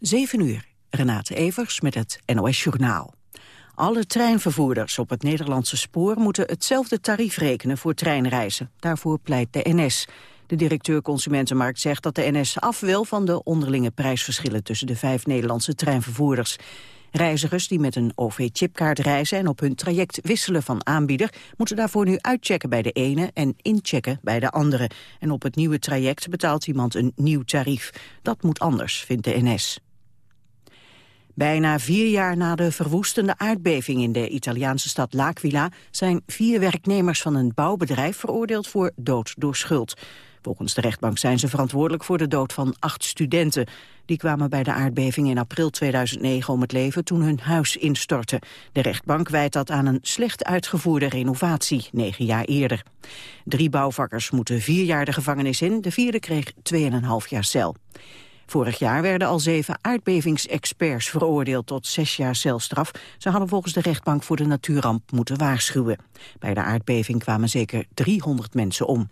7 uur, Renate Evers met het NOS Journaal. Alle treinvervoerders op het Nederlandse spoor moeten hetzelfde tarief rekenen voor treinreizen. Daarvoor pleit de NS. De directeur Consumentenmarkt zegt dat de NS af wil van de onderlinge prijsverschillen tussen de vijf Nederlandse treinvervoerders. Reizigers die met een OV-chipkaart reizen en op hun traject wisselen van aanbieder, moeten daarvoor nu uitchecken bij de ene en inchecken bij de andere. En op het nieuwe traject betaalt iemand een nieuw tarief. Dat moet anders, vindt de NS. Bijna vier jaar na de verwoestende aardbeving in de Italiaanse stad L'Aquila zijn vier werknemers van een bouwbedrijf veroordeeld voor dood door schuld. Volgens de rechtbank zijn ze verantwoordelijk voor de dood van acht studenten. Die kwamen bij de aardbeving in april 2009 om het leven toen hun huis instortte. De rechtbank wijt dat aan een slecht uitgevoerde renovatie, negen jaar eerder. Drie bouwvakkers moeten vier jaar de gevangenis in, de vierde kreeg 2,5 jaar cel. Vorig jaar werden al zeven aardbevingsexperts veroordeeld tot zes jaar celstraf. Ze hadden volgens de rechtbank voor de natuurramp moeten waarschuwen. Bij de aardbeving kwamen zeker 300 mensen om.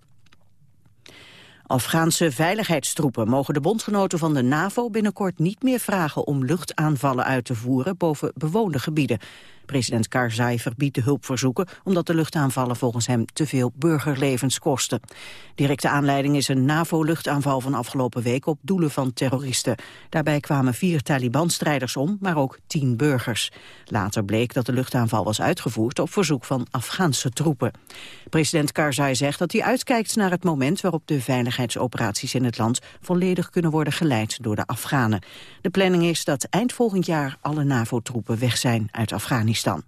Afghaanse veiligheidstroepen mogen de bondgenoten van de NAVO binnenkort niet meer vragen om luchtaanvallen uit te voeren boven bewoonde gebieden. President Karzai verbiedt de hulpverzoeken omdat de luchtaanvallen volgens hem te veel burgerlevens kosten. Directe aanleiding is een NAVO-luchtaanval van afgelopen week op doelen van terroristen. Daarbij kwamen vier Taliban-strijders om, maar ook tien burgers. Later bleek dat de luchtaanval was uitgevoerd op verzoek van Afghaanse troepen. President Karzai zegt dat hij uitkijkt naar het moment waarop de veiligheidsoperaties in het land volledig kunnen worden geleid door de Afghanen. De planning is dat eind volgend jaar alle NAVO-troepen weg zijn uit Afghanistan.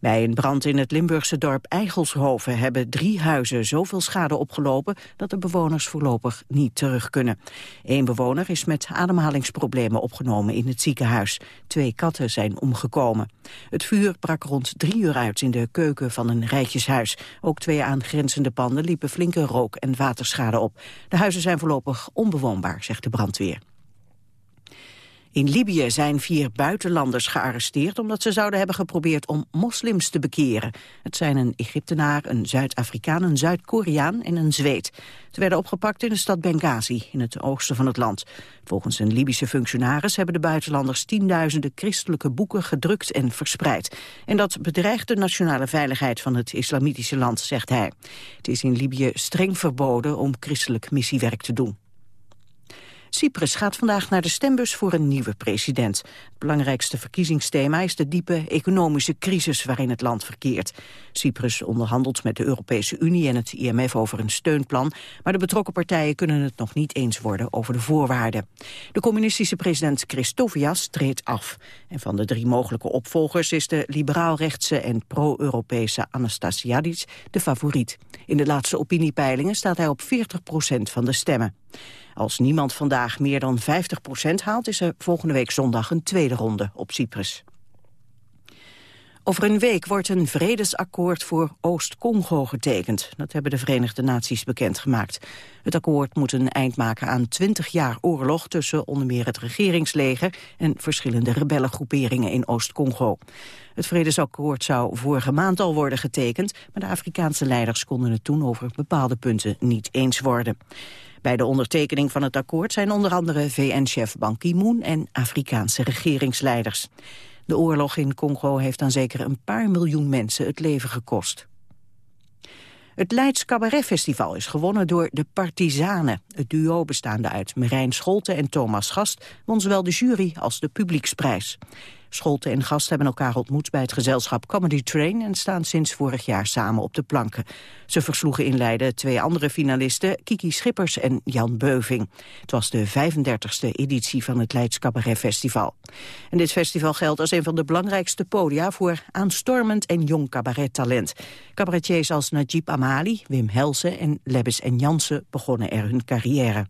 Bij een brand in het Limburgse dorp Eigelshoven hebben drie huizen zoveel schade opgelopen dat de bewoners voorlopig niet terug kunnen. Eén bewoner is met ademhalingsproblemen opgenomen in het ziekenhuis. Twee katten zijn omgekomen. Het vuur brak rond drie uur uit in de keuken van een rijtjeshuis. Ook twee aangrenzende panden liepen flinke rook- en waterschade op. De huizen zijn voorlopig onbewoonbaar, zegt de brandweer. In Libië zijn vier buitenlanders gearresteerd omdat ze zouden hebben geprobeerd om moslims te bekeren. Het zijn een Egyptenaar, een Zuid-Afrikaan, een Zuid-Koreaan en een Zweed. Ze werden opgepakt in de stad Benghazi, in het oosten van het land. Volgens een Libische functionaris hebben de buitenlanders tienduizenden christelijke boeken gedrukt en verspreid. En dat bedreigt de nationale veiligheid van het islamitische land, zegt hij. Het is in Libië streng verboden om christelijk missiewerk te doen. Cyprus gaat vandaag naar de stembus voor een nieuwe president. Het belangrijkste verkiezingsthema is de diepe economische crisis waarin het land verkeert. Cyprus onderhandelt met de Europese Unie en het IMF over een steunplan, maar de betrokken partijen kunnen het nog niet eens worden over de voorwaarden. De communistische president Christofias treedt af. En van de drie mogelijke opvolgers is de liberaal-rechtse en pro-Europese Anastasiadis de favoriet. In de laatste opiniepeilingen staat hij op 40 procent van de stemmen. Als niemand vandaag meer dan 50 procent haalt... is er volgende week zondag een tweede ronde op Cyprus. Over een week wordt een vredesakkoord voor Oost-Congo getekend. Dat hebben de Verenigde Naties bekendgemaakt. Het akkoord moet een eind maken aan 20 jaar oorlog... tussen onder meer het regeringsleger en verschillende rebellengroeperingen in Oost-Congo. Het vredesakkoord zou vorige maand al worden getekend... maar de Afrikaanse leiders konden het toen over bepaalde punten niet eens worden. Bij de ondertekening van het akkoord zijn onder andere VN-chef Ban Ki-moon en Afrikaanse regeringsleiders. De oorlog in Congo heeft aan zeker een paar miljoen mensen het leven gekost. Het Leids Cabaret Festival is gewonnen door de Partizanen. Het duo bestaande uit Merijn Scholte en Thomas Gast won zowel de jury als de publieksprijs. Scholte en Gast hebben elkaar ontmoet bij het gezelschap Comedy Train... en staan sinds vorig jaar samen op de planken. Ze versloegen in Leiden twee andere finalisten, Kiki Schippers en Jan Beuving. Het was de 35e editie van het Leids Cabaret Festival. En dit festival geldt als een van de belangrijkste podia... voor aanstormend en jong cabarettalent. Cabaretiers als Najib Amali, Wim Helsen en Lebbes en Jansen begonnen er hun carrière.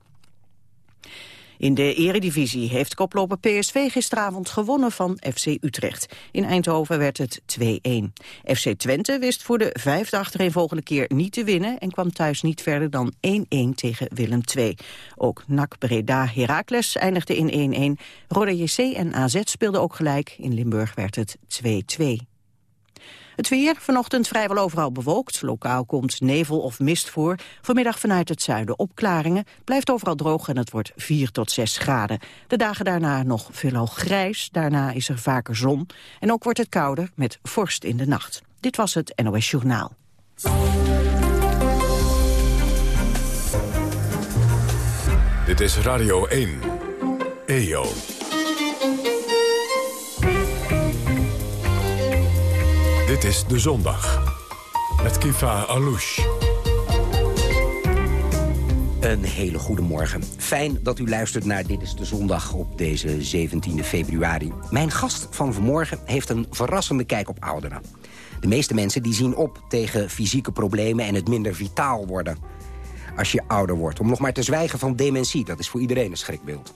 In de eredivisie heeft koploper PSV gisteravond gewonnen van FC Utrecht. In Eindhoven werd het 2-1. FC Twente wist voor de vijfde achtereenvolgende keer niet te winnen... en kwam thuis niet verder dan 1-1 tegen Willem II. Ook NAC Breda Heracles eindigde in 1-1. Roda JC en AZ speelden ook gelijk. In Limburg werd het 2-2. Het weer, vanochtend vrijwel overal bewolkt. Lokaal komt nevel of mist voor. Vanmiddag vanuit het zuiden opklaringen. Blijft overal droog en het wordt 4 tot 6 graden. De dagen daarna nog veelal grijs. Daarna is er vaker zon. En ook wordt het kouder met vorst in de nacht. Dit was het NOS Journaal. Dit is Radio 1. EO. Dit is De Zondag. Met Kifa Alouche. Een hele goede morgen. Fijn dat u luistert naar Dit is de Zondag op deze 17 februari. Mijn gast van vanmorgen heeft een verrassende kijk op ouderen. De meeste mensen die zien op tegen fysieke problemen en het minder vitaal worden als je ouder wordt. Om nog maar te zwijgen van dementie, dat is voor iedereen een schrikbeeld.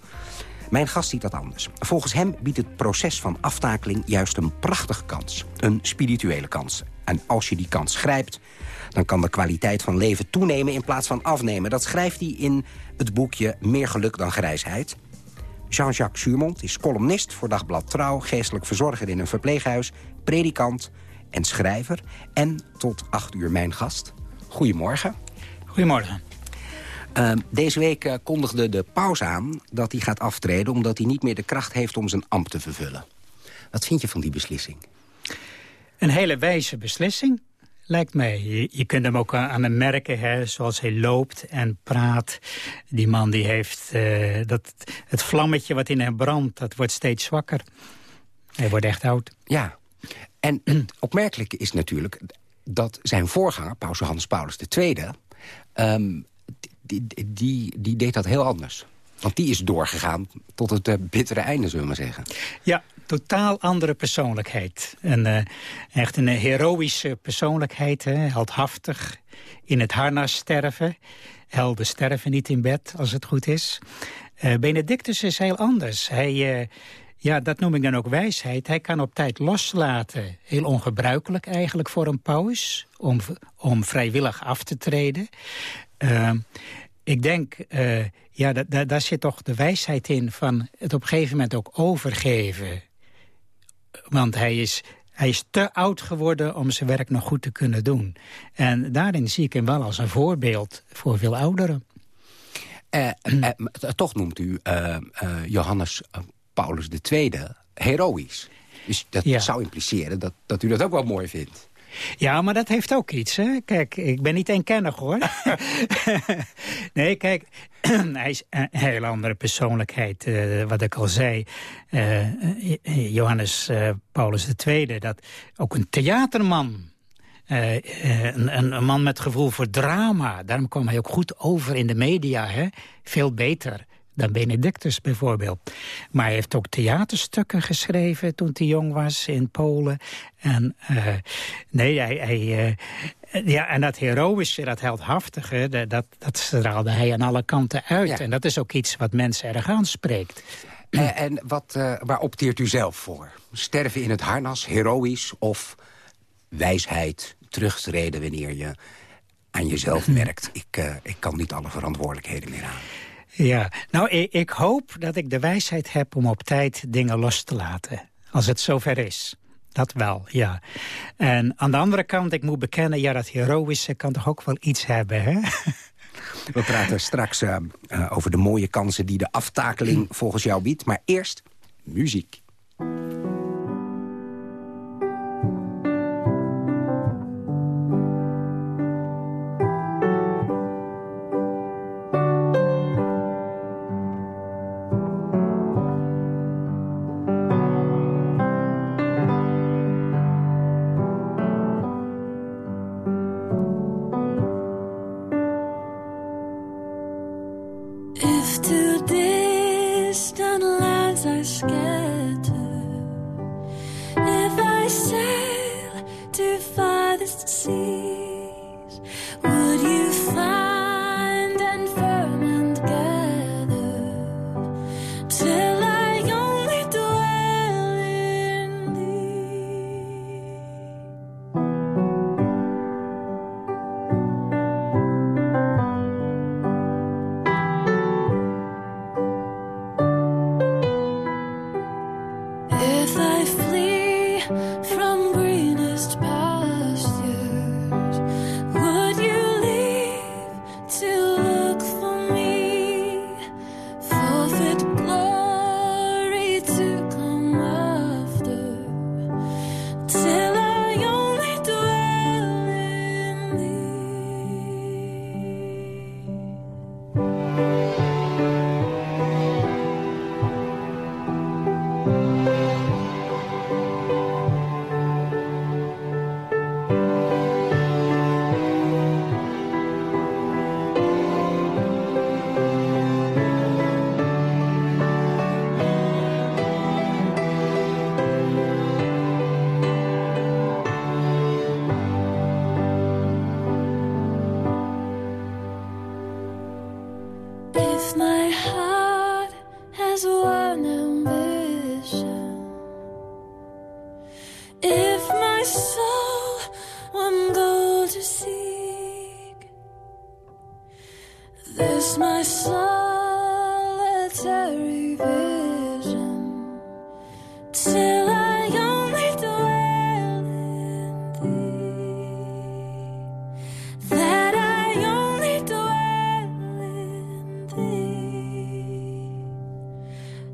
Mijn gast ziet dat anders. Volgens hem biedt het proces van aftakeling juist een prachtige kans. Een spirituele kans. En als je die kans grijpt, dan kan de kwaliteit van leven toenemen in plaats van afnemen. Dat schrijft hij in het boekje Meer geluk dan grijsheid. Jean-Jacques Suurmond is columnist voor Dagblad Trouw... geestelijk verzorger in een verpleeghuis, predikant en schrijver. En tot acht uur mijn gast. Goedemorgen. Goedemorgen. Uh, deze week uh, kondigde de paus aan dat hij gaat aftreden... omdat hij niet meer de kracht heeft om zijn ambt te vervullen. Wat vind je van die beslissing? Een hele wijze beslissing, lijkt mij. Je, je kunt hem ook aan hem merken, hè, zoals hij loopt en praat. Die man die heeft uh, dat, het vlammetje wat in hem brandt, dat wordt steeds zwakker. Hij wordt echt oud. Ja, en opmerkelijk is natuurlijk dat zijn voorganger, paus Johannes Paulus II... Um, die, die, deed dat heel anders. Want die is doorgegaan tot het uh, bittere einde, zullen we maar zeggen. Ja, totaal andere persoonlijkheid. Uh, echt een heroïsche persoonlijkheid, hè, heldhaftig. In het harnas sterven. Helden sterven niet in bed, als het goed is. Uh, Benedictus is heel anders. Hij... Ja, dat noem ik dan ook wijsheid. Hij kan op tijd loslaten. Heel ongebruikelijk eigenlijk voor een paus. Om, om vrijwillig af te treden. Uh, ik denk, uh, ja, daar zit toch de wijsheid in van het op een gegeven moment ook overgeven. Want hij is, hij is te oud geworden om zijn werk nog goed te kunnen doen. En daarin zie ik hem wel als een voorbeeld voor veel ouderen. Uh, toch noemt u Johannes Paulus II heroïs. Dus dat ja. zou impliceren dat, dat u dat ook wel mooi vindt. Ja, maar dat heeft ook iets. Hè? Kijk, ik ben niet eenkennig hoor. nee, kijk, hij is een heel andere persoonlijkheid. Uh, wat ik al zei, uh, Johannes uh, Paulus II, dat ook een theaterman. Een, een, een, man met gevoel voor drama. Daarom kwam hij ook goed over in de media. Hè? Veel beter dan Benedictus bijvoorbeeld. Maar hij heeft ook theaterstukken geschreven toen hij jong was in Polen. En uh, nee, hij... hij uh, ja, en dat heroïsche, dat heldhaftige, dat, dat straalde hij aan alle kanten uit. Ja. En dat is ook iets wat mensen erg aanspreekt. Uh, en wat, waar opteert u zelf voor? Sterven in het harnas, heroïs of wijsheid, terugtreden wanneer je aan jezelf merkt. Ik, ik kan niet alle verantwoordelijkheden meer aan. Ja, nou, ik, ik, hoop dat ik de wijsheid heb om op tijd dingen los te laten. Als het zover is. Dat wel, ja. En aan de andere kant, ik moet bekennen... ja, dat heroïsche kan toch ook wel iets hebben, hè? We praten straks uh, uh, over de mooie kansen die de aftakeling volgens jou biedt. Maar eerst muziek. hardest to see.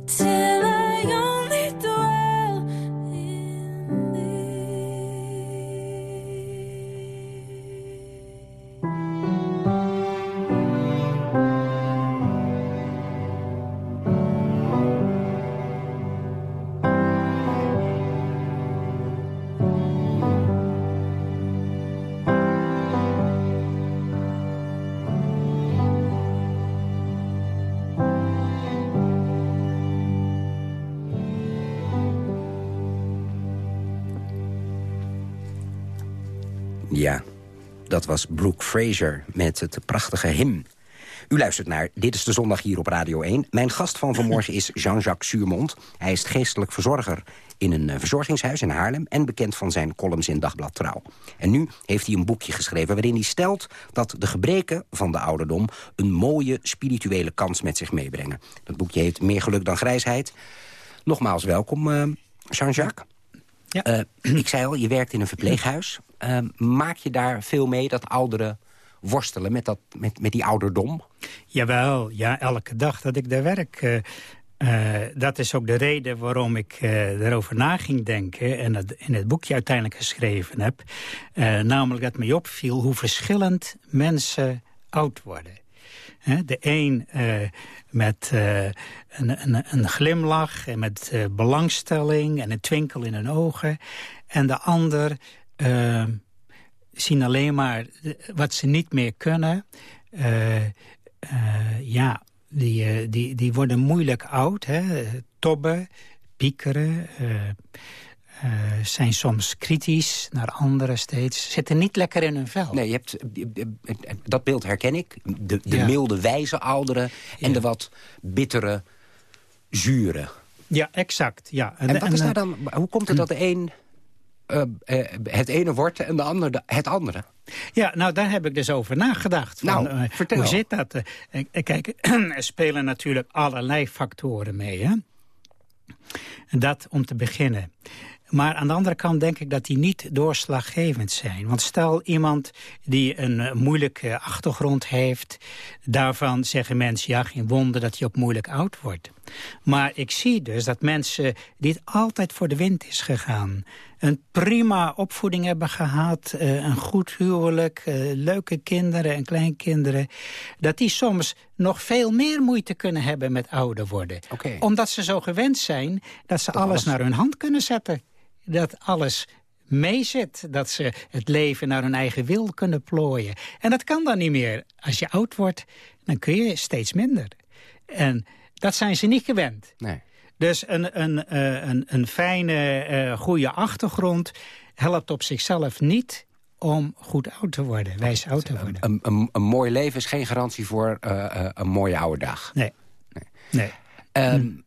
to dat was Brooke Fraser met het prachtige hymn. U luistert naar Dit is de Zondag hier op Radio 1. Mijn gast van vanmorgen is Jean-Jacques Suurmond. Hij is geestelijk verzorger in een eh, verzorgingshuis in Haarlem... en bekend van zijn columns in Dagblad Trouw. En nu heeft hij een boekje geschreven waarin hij stelt... dat de gebreken van de ouderdom een mooie spirituele kans met zich meebrengen. Dat boekje heet Meer geluk dan grijsheid. Nogmaals welkom, eh, Jean-Jacques. Ja. Eh, ik zei al, je werkt in een verpleeghuis. Eh, maak je daar veel mee dat ouderen worstelen met, dat, met, met die ouderdom? Jawel, ja, elke dag dat ik daar werk. eh, eh, dat is ook de reden waarom ik erover na ging denken... en het in het boekje uiteindelijk geschreven heb. Namelijk dat mij opviel hoe verschillend mensen oud worden. De een eh, met eh, een, een, een glimlach en met eh, belangstelling en een twinkel in hun ogen. En de ander eh, zien alleen maar wat ze niet meer kunnen. Ja, die, die, die worden moeilijk oud. Hè? Tobben, piekeren, eh, zijn soms kritisch naar anderen steeds. Zitten niet lekker in hun vel. Nee, je hebt, eh, eh, dat beeld herken ik. De, de Ja. milde, wijze ouderen en Ja. de wat bittere, zure. Ja, exact. Ja. En, wat is daar dan, hoe komt het dat de een het ene wordt en de ander de- het andere? Ja, nou, daar heb ik dus over nagedacht. Van, Nou, vertel. Hoe zit dat? Kijk, er spelen natuurlijk allerlei factoren mee. Hè? Dat om te beginnen. Maar aan de andere kant denk ik dat die niet doorslaggevend zijn. Want stel iemand die een eh, moeilijke achtergrond heeft... daarvan zeggen mensen, ja, geen wonder dat hij ook moeilijk oud wordt. Maar ik zie dus dat mensen die het altijd voor de wind is gegaan... een prima opvoeding hebben gehad, eh, een goed huwelijk... eh, leuke kinderen en kleinkinderen... dat die soms nog veel meer moeite kunnen hebben met ouder worden. Omdat ze zo gewend zijn dat ze alles, alles- naar hun hand kunnen zetten. Dat alles meezit, dat ze het leven naar hun eigen wil kunnen plooien. En dat kan dan niet meer. Als je oud wordt, dan kun je steeds minder. En dat zijn ze niet gewend. Nee. Dus een, een, eh, een, een fijne, eh, goede achtergrond helpt op zichzelf niet om goed oud te worden, wijs oud te worden. Een, een, een mooi leven is geen garantie voor eh, een mooie oude dag. Nee. Nee. Ehm, ehm, d-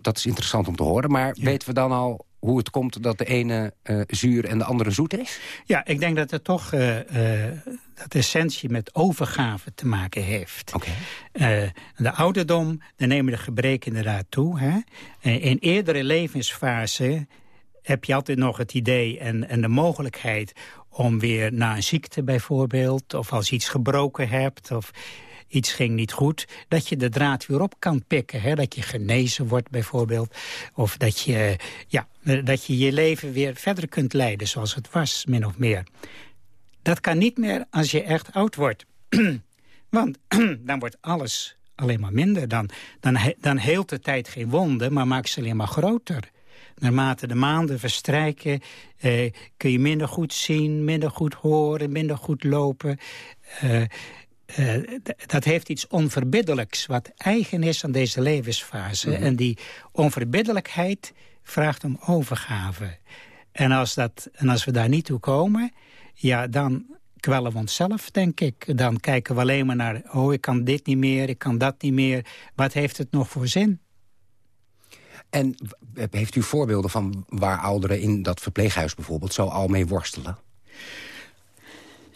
dat is interessant om te horen, maar weten we dan al hoe het komt dat de ene eh, zuur en de andere zoet is? Ja, ik denk dat het toch eh, eh, dat essentie met overgave te maken heeft. Eh, de ouderdom, daar nemen de gebreken inderdaad toe. Hè? Eh, in eerdere levensfase heb je altijd nog het idee en, en de mogelijkheid... om weer na een ziekte bijvoorbeeld, of als je iets gebroken hebt... of iets ging niet goed, dat je de draad weer op kan pikken. Hè? Dat je genezen wordt bijvoorbeeld. Of dat je, ja, dat je je leven weer verder kunt leiden zoals het was, min of meer. Dat kan niet meer als je echt oud wordt. Want dan wordt alles alleen maar minder. Dan, dan, dan heelt de tijd geen wonde, maar maakt ze alleen maar groter. Naarmate de maanden verstrijken, eh, kun je minder goed zien, minder goed horen, minder goed lopen. Eh, eh, dat heeft iets onverbiddelijks wat eigen is aan deze levensfase. En die onverbiddelijkheid vraagt om overgave. En als, dat, en als we daar niet toe komen, ja, dan kwellen we onszelf, denk ik. Dan kijken we alleen maar naar, oh, ik kan dit niet meer, ik kan dat niet meer. Wat heeft het nog voor zin? En heeft u voorbeelden van waar ouderen in dat verpleeghuis bijvoorbeeld zo al mee worstelen?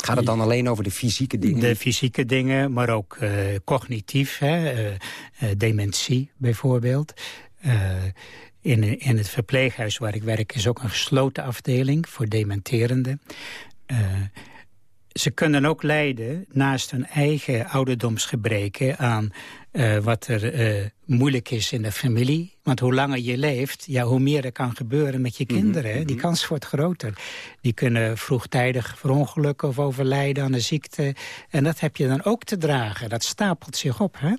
Gaat het dan alleen over de fysieke dingen? De fysieke dingen, maar ook uh, cognitief, hè, uh, uh, dementie bijvoorbeeld. in, in het verpleeghuis waar ik werk is ook een gesloten afdeling voor dementerenden. ze kunnen ook lijden naast hun eigen ouderdomsgebreken aan uh, wat er uh, moeilijk is in de familie. Want hoe langer je leeft, ja, hoe meer er kan gebeuren met je Mhm, kinderen. Mm -hmm. Die kans wordt groter. Die kunnen vroegtijdig verongelukken of overlijden aan een ziekte. En dat heb je dan ook te dragen. Dat stapelt zich op, hè?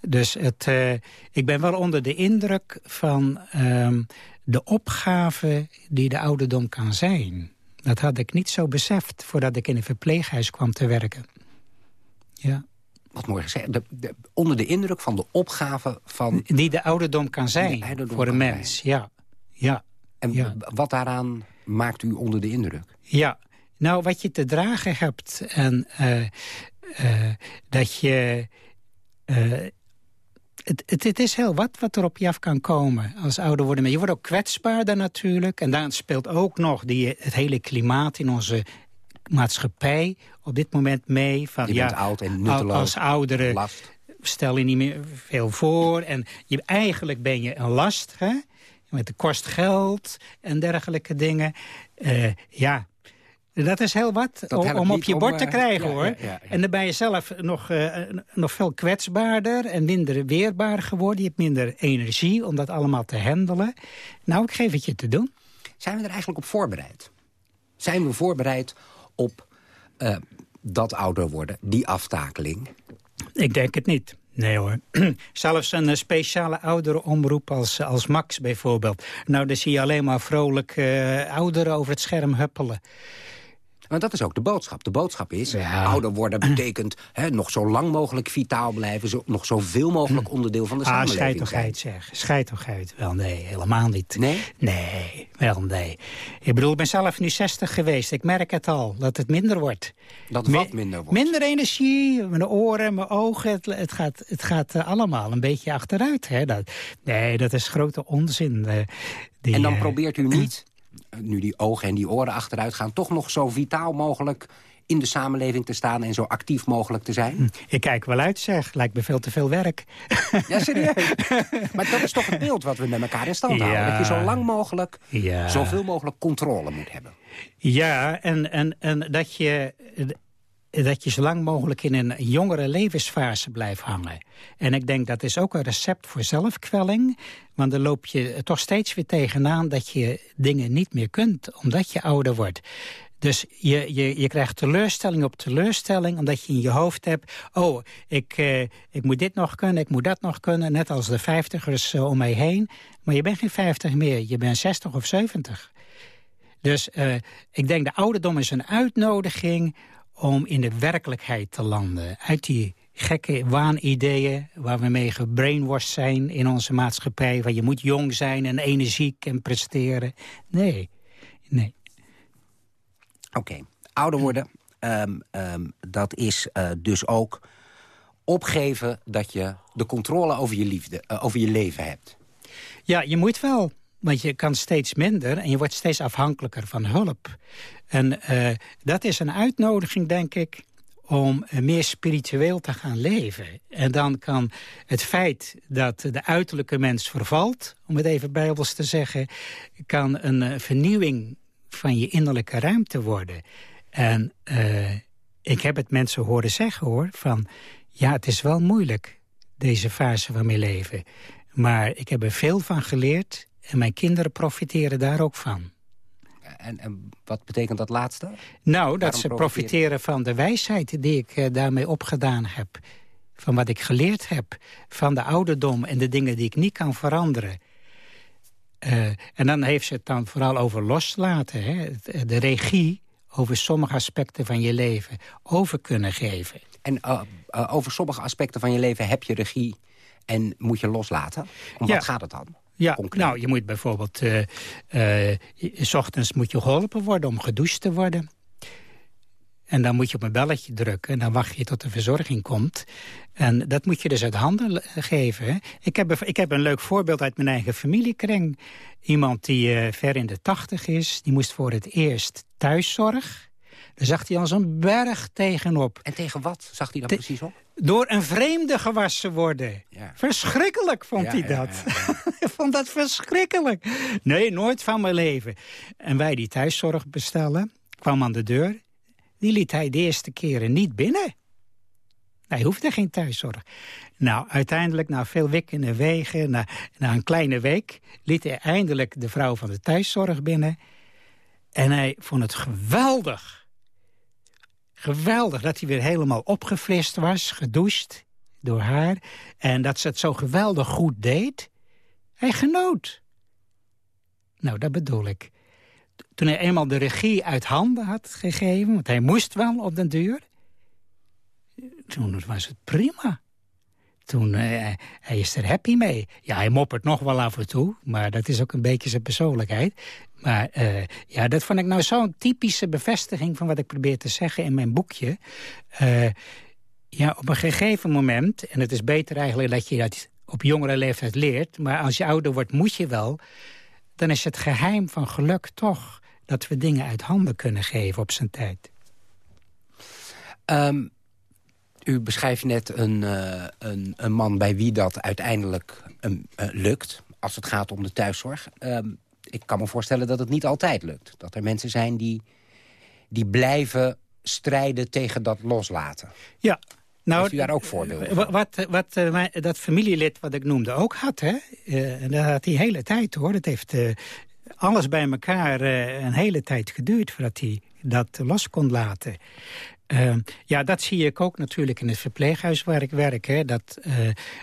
Dus het, uh, ik ben wel onder de indruk van um, de opgave die de ouderdom kan zijn. Dat had ik niet zo beseft voordat ik in een verpleeghuis kwam te werken. Ja wat zei, de, de, onder de indruk van de opgave van... Die de ouderdom kan zijn ouderdom voor een mens, zijn. ja. ja. En ja. wat daaraan maakt u onder de indruk? Ja, nou wat je te dragen hebt en uh, uh, dat je... Uh, het, het, het, is heel wat wat er op je af kan komen als ouder worden. Maar je wordt ook kwetsbaarder natuurlijk. En daar speelt ook nog die, het hele klimaat in onze maatschappij op dit moment mee. Van, je ja, bent oud en nutteloos. Als ouderen last. stel je niet meer veel voor. En je, eigenlijk ben je een last. Hè? Met de kost geld en dergelijke dingen. Uh, ja, dat is heel wat om, om op je bord te krijgen, uh, hoor. Ja, ja, ja, en dan ben je zelf nog, uh, nog veel kwetsbaarder en minder weerbaar geworden. Je hebt minder energie om dat allemaal te handelen. Nou, ik geef het je te doen. Zijn we er eigenlijk op voorbereid? Zijn we voorbereid op uh, dat ouder worden, die aftakeling? Ik denk het niet. Nee hoor. Zelfs een speciale ouderenomroep als, als Max bijvoorbeeld. Nou, dan zie je alleen maar vrolijk ouderen over het scherm huppelen. Maar dat is ook de boodschap. De boodschap is, ja. ouder worden betekent hè, nog zo lang mogelijk vitaal blijven... Zo, nog zoveel mogelijk onderdeel van de ah, samenleving uit, zeg. Scheid toch uit. Wel, nee, helemaal niet. Nee? Nee, wel nee. Ik bedoel, ik ben zelf nu 60 geweest. Ik merk het al, dat het minder wordt. Dat wat minder wordt? Minder energie, mijn oren, mijn ogen. Het, het gaat, het gaat uh, allemaal een beetje achteruit. Hè? Dat, nee, dat is grote onzin. Uh, die, en dan uh, probeert u niet nu die ogen en die oren achteruit gaan... toch nog zo vitaal mogelijk in de samenleving te staan... en zo actief mogelijk te zijn? Ik kijk wel uit, zeg. Lijkt me veel te veel werk. Ja, serieus. maar dat is toch het beeld wat we met elkaar in stand houden. Dat je zo lang mogelijk, Ja. zoveel mogelijk controle moet hebben. Ja, en, en, en dat je dat je zo lang mogelijk in een jongere levensfase blijft hangen. En ik denk dat is ook een recept voor zelfkwelling. Want dan loop je toch steeds weer tegenaan dat je dingen niet meer kunt... omdat je ouder wordt. Dus je, je, je krijgt teleurstelling op teleurstelling... omdat je in je hoofd hebt... oh, ik, eh, ik moet dit nog kunnen, ik moet dat nog kunnen... net als de vijftigers uh, om mij heen. Maar je bent geen vijftig meer, je bent zestig of zeventig. Dus uh, ik denk de ouderdom is een uitnodiging om in de werkelijkheid te landen. Uit die gekke waanideeën waar we mee gebrainwashed zijn in onze maatschappij. Waar je moet jong zijn en energiek en presteren. Nee, nee. Oké, okay. ouder worden, um, um, dat is uh, dus ook opgeven dat je de controle over je, liefde, uh, over je leven hebt. Ja, je moet wel. Want je kan steeds minder en je wordt steeds afhankelijker van hulp. En uh, dat is een uitnodiging, denk ik, om uh, meer spiritueel te gaan leven. En dan kan het feit dat de uiterlijke mens vervalt... om het even bijbels te zeggen... kan een uh, vernieuwing van je innerlijke ruimte worden. En ik heb het mensen horen zeggen, hoor, van... ja, het is wel moeilijk, deze fase van mijn leven. Maar ik heb er veel van geleerd... En mijn kinderen profiteren daar ook van. En, en wat betekent dat laatste? Nou, dat ze profiteren van de wijsheid die ik uh, daarmee opgedaan heb. Van wat ik geleerd heb. Van de ouderdom en de dingen die ik niet kan veranderen. Uh, en dan heeft ze het dan vooral over loslaten. Hè? De regie over sommige aspecten van je leven over kunnen geven. En uh, over sommige aspecten van je leven heb je regie en moet je loslaten? Om ja. wat gaat het dan? Ja, Concreet. nou, je moet bijvoorbeeld... Uh, uh, s ochtends moet je geholpen worden om gedoucht te worden. En dan moet je op een belletje drukken. En dan wacht je tot de verzorging komt. En dat moet je dus uit handen geven. Hè? Ik, heb, ik heb een leuk voorbeeld uit mijn eigen familiekring. Iemand die uh, ver in de tachtig is. Die moest voor het eerst thuiszorg. Daar zag hij als een berg tegenop. En tegen wat zag hij dan Te- precies op? Door een vreemde gewassen worden. Ja. Verschrikkelijk vond Ja, hij dat. ja, vond dat verschrikkelijk. Nee, nooit van mijn leven. En wij die thuiszorg bestellen, kwam aan de deur. Die liet hij de eerste keren niet binnen. Hij hoefde geen thuiszorg. Nou, uiteindelijk, na veel wikken en wegen, na, na een kleine week... liet hij eindelijk de vrouw van de thuiszorg binnen. En hij vond het geweldig. Geweldig dat hij weer helemaal opgefrist was, gedoucht door haar. En dat ze het zo geweldig goed deed. Hij genoot. Nou, dat bedoel ik. Toen hij eenmaal de regie uit handen had gegeven... want hij moest wel op den duur... toen was het prima. Toen, eh, hij is er happy mee. Ja, hij moppert nog wel af en toe, maar dat is ook een beetje zijn persoonlijkheid. Maar eh, ja, dat vond ik nou zo'n typische bevestiging van wat ik probeer te zeggen in mijn boekje. Eh, ja, op een gegeven moment, en het is beter eigenlijk dat je dat op jongere leeftijd leert... maar als je ouder wordt moet je wel... dan is het geheim van geluk toch dat we dingen uit handen kunnen geven op zijn tijd. Ehm, u beschrijft net een, eh, een, een man bij wie dat uiteindelijk um, eh, lukt... als het gaat om de thuiszorg. Ehm, ik kan me voorstellen dat het niet altijd lukt. Dat er mensen zijn die, die blijven strijden tegen dat loslaten. Ja. Nou, Heeft u daar ook voorbeelden eh, van? Wat, wat, eh, mijn- dat familielid wat ik noemde ook had, hè? Eh, en dat had hij hele tijd, hoor. Dat heeft alles bij elkaar een hele tijd geduurd... voordat hij dat los kon laten. Eh, ja, dat zie ik ook natuurlijk in het verpleeghuis waar ik werk. Hè. Dat, eh,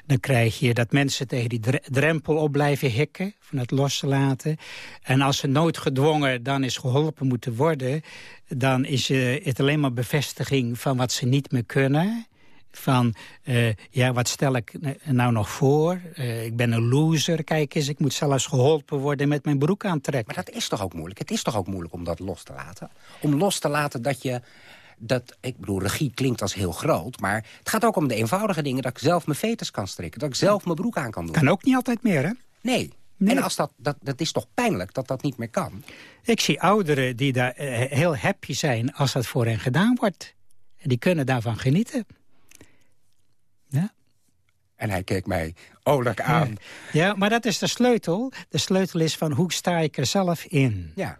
dan krijg je dat mensen tegen die dre- drempel op blijven hikken... van het loslaten. En als ze noodgedwongen dan is geholpen moeten worden... dan is eh, het alleen maar bevestiging van wat ze niet meer kunnen van, eh, ja, wat stel ik nou nog voor? Ik ben een loser, kijk eens, ik moet zelfs geholpen worden met mijn broek aantrekken. Maar dat is toch ook moeilijk? Het is toch ook moeilijk om dat los te laten? Om los te laten dat je... Dat, ik bedoel, regie klinkt als heel groot, maar het gaat ook om de eenvoudige dingen... dat ik zelf mijn veters kan strikken, dat ik zelf mijn broek aan kan doen. Kan ook niet altijd meer, hè? Nee. Nee. En als dat, dat, dat is toch pijnlijk dat dat niet meer kan? Ik zie ouderen die daar eh, heel happy zijn als dat voor hen gedaan wordt. En die kunnen daarvan genieten. Ja. En hij keek mij oorlijk aan. ja, maar dat is de sleutel. De sleutel is van hoe sta ik er zelf in? Ja.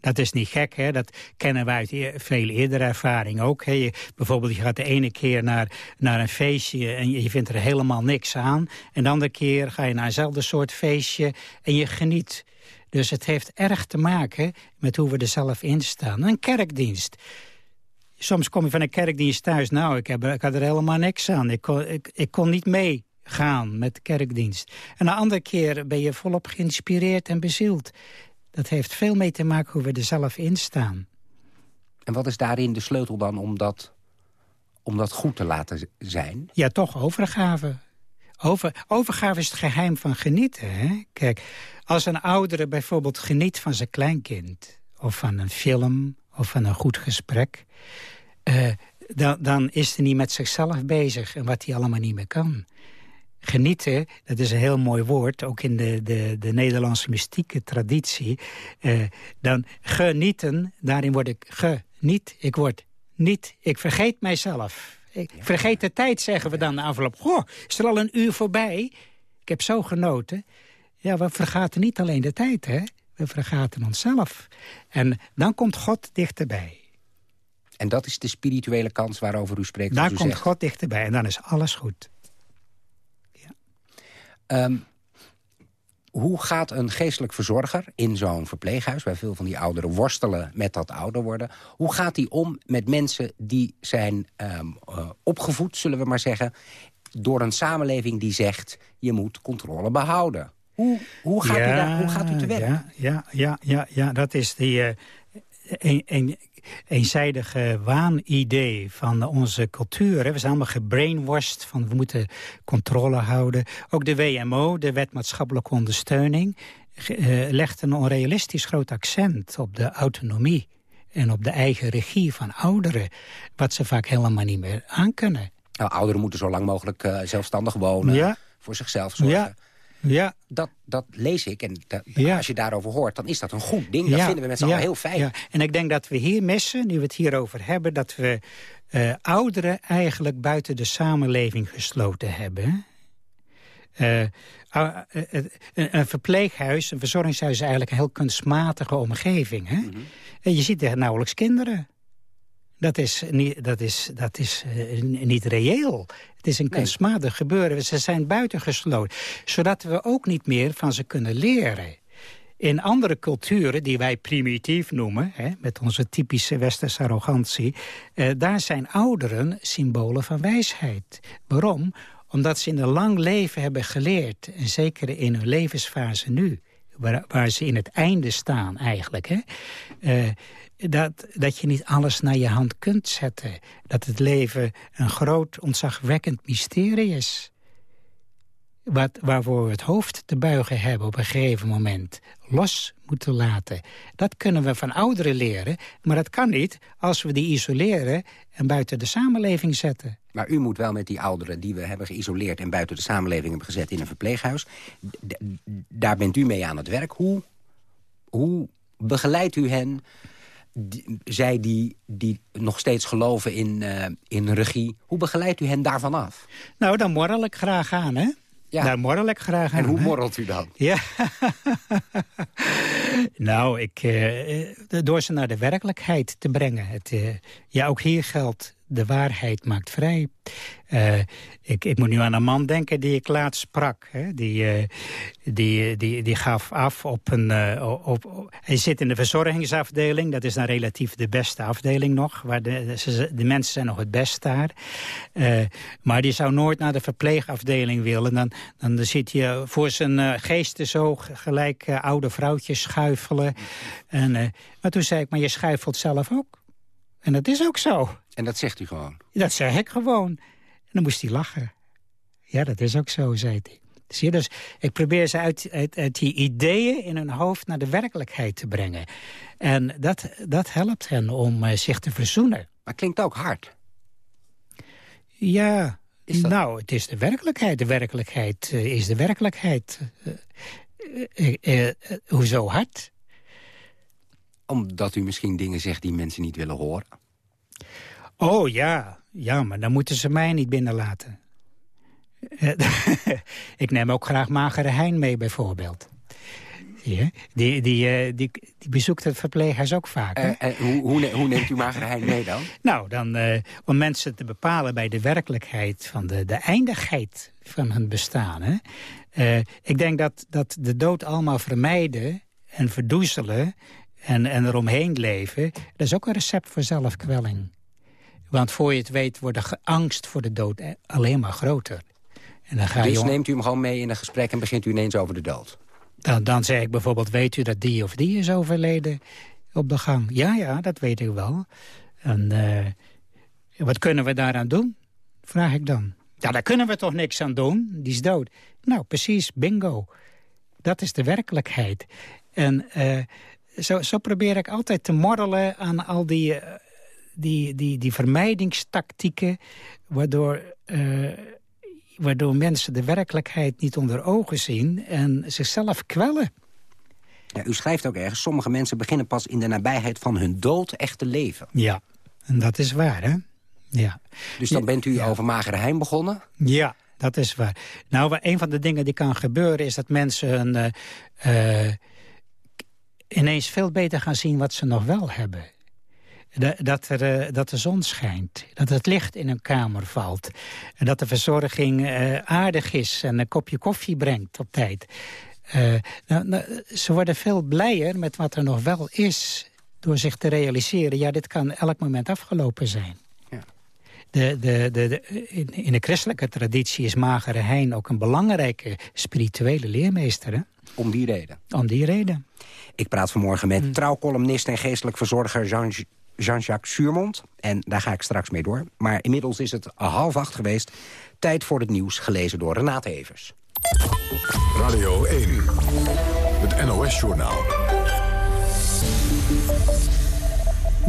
Dat is niet gek, hè? dat kennen wij uit e- veel eerdere ervaring ook. Hè? Bijvoorbeeld, je gaat de ene keer naar, naar een feestje en je, vindt er helemaal niks aan. En de andere keer ga je naar eenzelfde soort feestje en je geniet. Dus het heeft erg te maken met hoe we er zelf in staan. Een kerkdienst. Soms kom je van een kerkdienst thuis. Nou, ik, heb, ik had er helemaal niks aan. Ik kon, ik, kon niet meegaan met de kerkdienst. En een andere keer ben je volop geïnspireerd en bezield. Dat heeft veel mee te maken hoe we er zelf in staan. En wat is daarin de sleutel dan om dat, om dat goed te laten zijn? Ja, toch overgave. Over, overgave is het geheim van genieten. Hè? Kijk, als een oudere bijvoorbeeld geniet van zijn kleinkind... of van een film, of van een goed gesprek... eh, dan, dan is hij niet met zichzelf bezig en wat hij allemaal niet meer kan. Genieten, dat is een heel mooi woord, ook in de, de, de Nederlandse mystieke traditie. Eh, dan genieten, daarin word ik geniet, ik word niet, ik vergeet mijzelf. Ik vergeet de tijd, zeggen we dan na afloop. Goh, is er al een uur voorbij? Ik heb zo genoten. Ja, we vergaten niet alleen de tijd, hè. We vergaten onszelf. En dan komt God dichterbij. En dat is de spirituele kans waarover u spreekt. Daar u komt zegt. God dichterbij en dan is alles goed. Ehm, hoe gaat een geestelijk verzorger in zo'n verpleeghuis... waar veel van die ouderen worstelen met dat ouder worden... hoe gaat hij om met mensen die zijn ehm, eh, opgevoed, zullen we maar zeggen... door een samenleving die zegt, je moet controle behouden? Hoe, hoe, gaat, u, daar, hoe gaat u te werk? Ja, ja, ja, ja, ja, dat is die eh, een, een, eenzijdige waanidee van onze cultuur. Hè. We zijn allemaal gebrainwashed van we moeten controle houden. Ook de WMO, de Wet Maatschappelijke Ondersteuning... eh, legt een onrealistisch groot accent op de autonomie... en op de eigen regie van ouderen... wat ze vaak helemaal niet meer aankunnen. Nou, ouderen moeten zo lang mogelijk eh, zelfstandig wonen, Ja. voor zichzelf zorgen. Ja. Ja, Dat, dat lees ik. En dat- Ja. als je daarover hoort, dan is dat een goed ding. Dat Ja, vinden we met z'n allen heel fijn. En ik denk dat we hier missen, nu we het hierover hebben... dat we eh, ouderen eigenlijk buiten de samenleving gesloten hebben. Eh, eh, een, een verpleeghuis, een verzorgingshuis... is eigenlijk een heel kunstmatige omgeving. Hè? Mhm. En je ziet er nauwelijks kinderen. Dat is, niet, dat is, dat is eh, niet reëel. Het is een Nee. kunstmatig gebeuren. Ze zijn buitengesloten. Zodat we ook niet meer van ze kunnen leren. In andere culturen, die wij primitief noemen... Hè, met onze typische westerse arrogantie... eh, daar zijn ouderen symbolen van wijsheid. Waarom? Omdat ze in een lang leven hebben geleerd. En zeker in hun levensfase nu. Waar, waar ze in het einde staan eigenlijk. Hè? Eh, dat, dat je niet alles naar je hand kunt zetten. Dat het leven een groot, ontzagwekkend mysterie is. Wat, waarvoor we het hoofd te buigen hebben op een gegeven moment. Los moeten laten. Dat kunnen we van ouderen leren. Maar dat kan niet als we die isoleren en buiten de samenleving zetten. Maar u moet wel met die ouderen die we hebben geïsoleerd... en buiten de samenleving hebben gezet in een verpleeghuis... daar bent u mee aan het werk. Hoe, hoe begeleidt u hen, die- zij die, die nog steeds geloven in, eh, in regie... hoe begeleidt u hen daarvan af? Nou, daar morrel ik graag aan, hè? Ja. Daar morrel ik graag aan. En hoe morrelt u dan? Ja. nou, ik, eh, eh, door ze naar de werkelijkheid te brengen. Het, eh, ja, ook hier geldt, de waarheid maakt vrij. Eh, ik, ik moet nu aan een man denken die ik laatst sprak. Hè? Die, eh, die, die, die gaf af op een... eh, op, hij zit in de verzorgingsafdeling. Dat is dan relatief de beste afdeling nog. Waar de, de mensen zijn nog het best daar. Maar die zou nooit naar de verpleegafdeling willen. Dan, dan zit je voor zijn geesten zo gelijk oude vrouwtjes schuifelen. En, maar toen zei ik, maar je schuifelt zelf ook. En dat is ook zo. En dat zegt u gewoon. Dat zeg ik gewoon. En dan moest hij lachen. Ja, dat is ook zo, zei hij. Zie je, dus ik probeer ze uit, uit, uit die ideeën in hun hoofd naar de werkelijkheid te brengen. En dat, dat helpt hen om eh, zich te verzoenen. Maar klinkt ook hard. Ja, dat- nou, het is de werkelijkheid. De werkelijkheid eh, is de werkelijkheid. Eh, hoezo hard? Omdat u misschien dingen zegt die mensen niet willen horen. Oh ja, ja, maar dan moeten ze mij niet binnenlaten. Ik neem ook graag magere Hein mee, bijvoorbeeld. Die, die, eh, die, die bezoekt het verpleeghuis ook vaak. Eh, eh, hoe, hoe, hoe neemt u Magere Hein mee dan? Nou, dan, om mensen te bepalen bij de werkelijkheid van de, de eindigheid van hun bestaan. Hè? Ik denk dat, dat de dood allemaal vermijden en verdoezelen en, en eromheen leven... dat is ook een recept voor zelfkwelling. Want voor je het weet wordt de angst voor de dood eh, alleen maar groter. En dan, ga je dus neemt u hem gewoon mee in een gesprek en begint u ineens over de dood. dan, dan zeg ik bijvoorbeeld, weet u dat die of die is overleden op de gang? Ja, ja, dat weet ik wel. En eh, wat kunnen we daaraan doen? Vraag ik dan. Ja, daar kunnen we toch niks aan doen? Die is dood. Nou, precies, bingo. Dat is de werkelijkheid. En eh, zo, zo probeer ik altijd te morrelen aan al die, eh, die, die, die vermijdingstactieken... waardoor, eh, waardoor mensen de werkelijkheid niet onder ogen zien... en zichzelf kwellen. Ja, u schrijft ook ergens, sommige mensen beginnen pas in de nabijheid van hun dood echt te leven. Ja, en dat is waar, hè? Ja, Dus dan bent u ja. over Magere Hein begonnen. ja dat is waar. Nou, een van de dingen die kan gebeuren... is dat mensen hun, eh, ineens veel beter gaan zien wat ze nog wel hebben. Da- Dat, er, eh, dat de zon schijnt, dat het licht in een kamer valt... dat de verzorging eh, aardig is en een kopje koffie brengt op tijd. Eh, nou, nou, ze worden veel blijer met wat er nog wel is... door zich te realiseren, ja, dit kan elk moment afgelopen zijn. De, de, de, in, in de christelijke traditie is Magere Hein ook een belangrijke spirituele leermeester. Hè? Om die reden. Om die reden. Ik praat vanmorgen met trouwcolumnist en geestelijk verzorger Jean- Jean-Jacques Suurmond. En daar ga ik straks mee door. Maar inmiddels is het half acht geweest. Tijd voor het nieuws, gelezen door Renate Evers. Radio 1. Het NOS-journaal.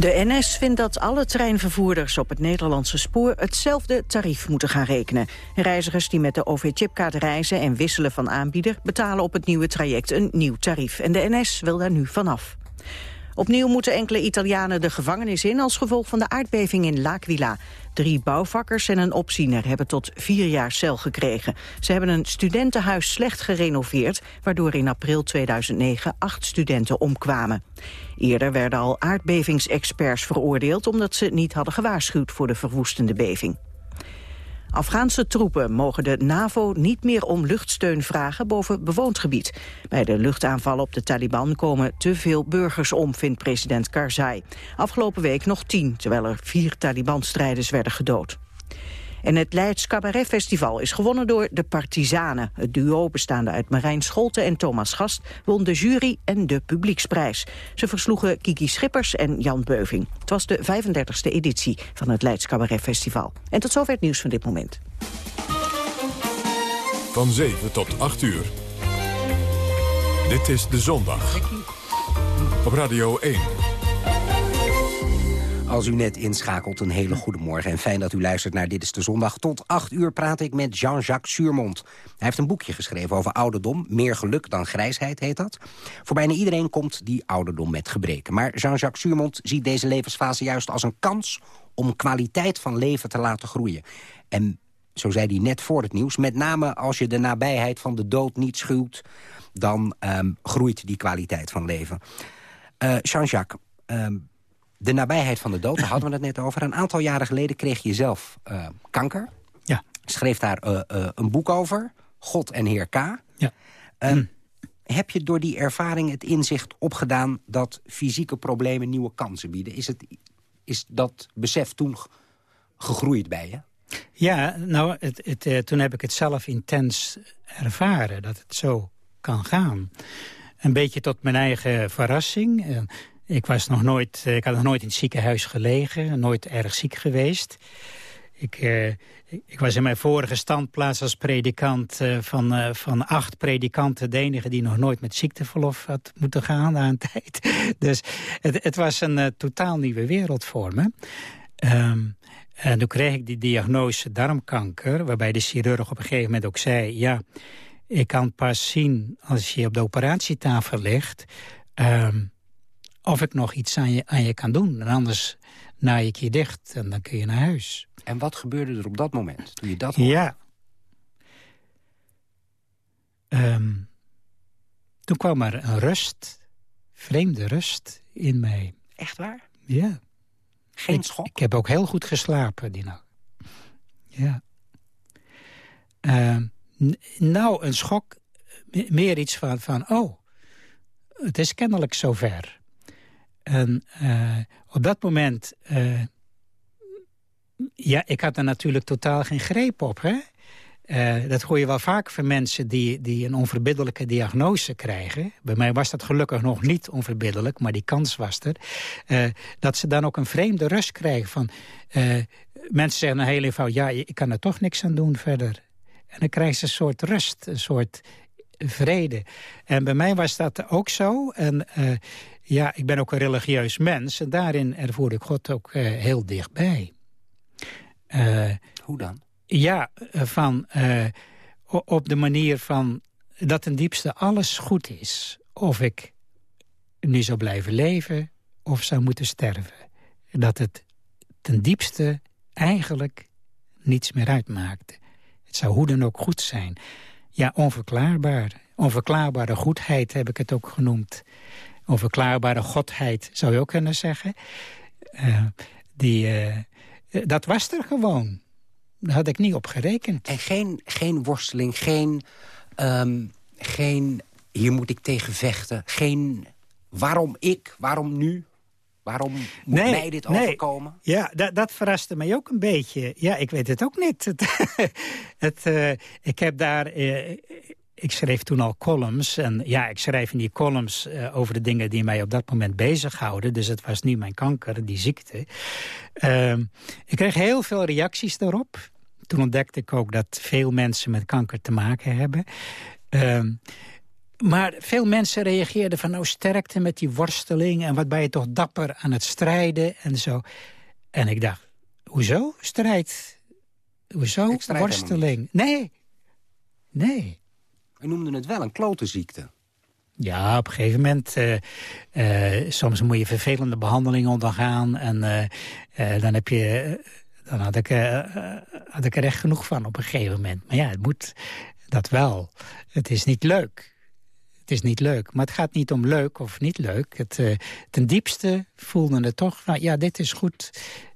De NS vindt dat alle treinvervoerders op het Nederlandse spoor hetzelfde tarief moeten gaan rekenen. Reizigers die met de OV-chipkaart reizen en wisselen van aanbieder betalen op het nieuwe traject een nieuw tarief. En de NS wil daar nu vanaf. Opnieuw moeten enkele Italianen de gevangenis in als gevolg van de aardbeving in L'Aquila. Drie bouwvakkers en een opziener hebben tot vier jaar cel gekregen. Ze hebben een studentenhuis slecht gerenoveerd, waardoor in april 2009 acht studenten omkwamen. Eerder werden al aardbevingsexperts veroordeeld omdat ze niet hadden gewaarschuwd voor de verwoestende beving. Afghaanse troepen mogen de NAVO niet meer om luchtsteun vragen boven bewoond gebied. Bij de luchtaanvallen op de Taliban komen te veel burgers om, vindt president Karzai. Afgelopen week nog tien, terwijl er vier Taliban-strijders werden gedood. En het Leids Cabaret Festival is gewonnen door de Partizanen. Het duo bestaande uit Marijn Scholte en Thomas Gast won de jury en de publieksprijs. Ze versloegen Kiki Schippers en Jan Beuving. Het was de 35e editie van het Leids Cabaret Festival. En tot zover het nieuws van dit moment. Van 7 tot 8 uur. Dit is De Zondag. Op Radio 1. Als u net inschakelt, een hele goede morgen. En fijn dat u luistert naar Dit is de Zondag. Tot 8 uur praat ik met Jean-Jacques Suurmond. Hij heeft een boekje geschreven over ouderdom. Meer geluk dan grijsheid heet dat. Voor bijna iedereen komt die ouderdom met gebreken. Maar Jean-Jacques Suurmond ziet deze levensfase juist als een kans... om kwaliteit van leven te laten groeien. En zo zei hij net voor het nieuws... met name als je de nabijheid van de dood niet schuwt... dan um, groeit die kwaliteit van leven. Uh, Jean-Jacques... Um, de nabijheid van de dood, daar hadden we het net over. Een aantal jaren geleden kreeg je zelf uh, kanker. Ja. Schreef daar uh, uh, een boek over, God en Heer K. Ja. Hm. Heb je door die ervaring het inzicht opgedaan... dat fysieke problemen nieuwe kansen bieden? Is, het, is dat besef toen gegroeid bij je? Ja, nou, het, het, toen heb ik het zelf intens ervaren... dat het zo kan gaan. Een beetje tot mijn eigen verrassing... Ik, was nog nooit, ik had nog nooit in het ziekenhuis gelegen, nooit erg ziek geweest. Ik, uh, ik was in mijn vorige standplaats als predikant uh, van, uh, van acht predikanten... de enige die nog nooit met ziekteverlof had moeten gaan een tijd. Dus het, het was een totaal nieuwe wereld voor me. Um, en toen kreeg ik die diagnose darmkanker... waarbij de chirurg op een gegeven moment ook zei... ja, ik kan pas zien als je op de operatietafel ligt... Um, of ik nog iets aan je, aan je kan doen. En anders naai ik je dicht en dan kun je naar huis. En wat gebeurde er op dat moment, toen je dat hoorde? Ja. Um, toen kwam er een rust, vreemde rust in mij. Echt waar? Ja. Geen ik, schok? Ik heb ook heel goed geslapen die nacht. Ja. Uh, nou, een schok, meer iets van, van, oh, het is kennelijk zover. En uh, op dat moment... Uh, ja, ik had er natuurlijk totaal geen greep op. Hè? Uh, dat hoor je wel vaak van mensen die, die een onverbiddelijke diagnose krijgen. Bij mij was dat gelukkig nog niet onverbiddelijk, maar die kans was er. Dat ze dan ook een vreemde rust krijgen. Van, mensen zeggen een heel eenvoudig, ja, ik kan er toch niks aan doen verder. En dan krijgen ze een soort rust, een soort vrede. En bij mij was dat ook zo. En ja, ik ben ook een religieus mens. En daarin ervoer ik God ook uh, heel dichtbij. Uh, Hoe dan? Ja, van, op de manier van dat ten diepste alles goed is. Of ik nu zou blijven leven of zou moeten sterven. Dat het ten diepste eigenlijk niets meer uitmaakte. Het zou hoe dan ook goed zijn. Ja, onverklaarbaar. Onverklaarbare goedheid heb ik het ook genoemd onverklaarbare godheid, zou je ook kunnen zeggen. Uh, die, uh, dat was er gewoon. Daar had ik niet op gerekend. En geen, geen worsteling, geen, um, geen hier moet ik tegen vechten. Geen waarom ik, waarom nu? Waarom moet nee, mij dit nee. overkomen? Ja, dat, dat verraste mij ook een beetje. Ja, ik weet het ook niet. het, het, uh, ik heb daar ik schreef toen al columns. En ja, ik schrijf in die columns uh, over de dingen die mij op dat moment bezighouden. Dus het was nu mijn kanker, die ziekte. Uh, ik kreeg heel veel reacties daarop. Toen ontdekte ik ook dat veel mensen met kanker te maken hebben. Uh, Maar veel mensen reageerden van nou sterkte met die worsteling... en wat ben je toch dapper aan het strijden en zo. En ik dacht, hoezo strijd? Hoezo strijd worsteling? Nee, nee. U noemde het wel een klote ziekte. Ja, op een gegeven moment, eh, eh, soms moet je vervelende behandelingen ondergaan. En eh, dan heb je, dan had ik, had ik er echt genoeg van op een gegeven moment. Maar ja, het moet dat wel. Het is niet leuk. Het is niet leuk. Maar het gaat niet om leuk of niet leuk. Het, eh, ten diepste voelde het toch van, ja, dit is goed.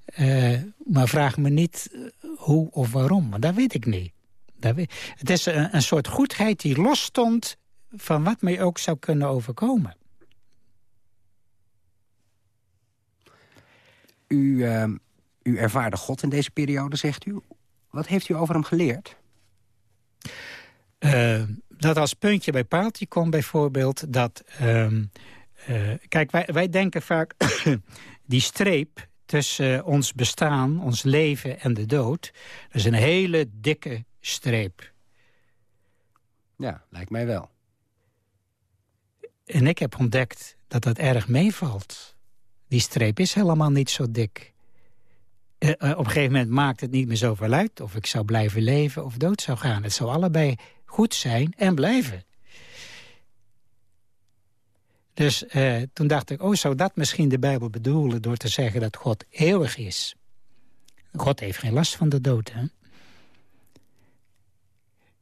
Eh, maar vraag me niet eh, hoe of waarom, want dat weet ik niet. Dat weet- Het is een, een soort goedheid die losstond van wat mij ook zou kunnen overkomen. U, eh, u ervaarde God in deze periode, zegt u. Wat heeft u over hem geleerd? Dat als puntje bij paaltje komt bijvoorbeeld... dat, ehm, eh, kijk, wij, wij denken vaak die streep tussen ons bestaan, ons leven en de dood... dat is een hele dikke streep. Ja, lijkt mij wel. En ik heb ontdekt dat dat erg meevalt. Die streep is helemaal niet zo dik. Eh, eh, op een gegeven moment maakt het niet meer zoveel uit... of ik zou blijven leven of dood zou gaan. Het zou allebei goed zijn en blijven. Dus eh, toen dacht ik, oh, zou dat misschien de Bijbel bedoelen... door te zeggen dat God eeuwig is? God heeft geen last van de dood, hè?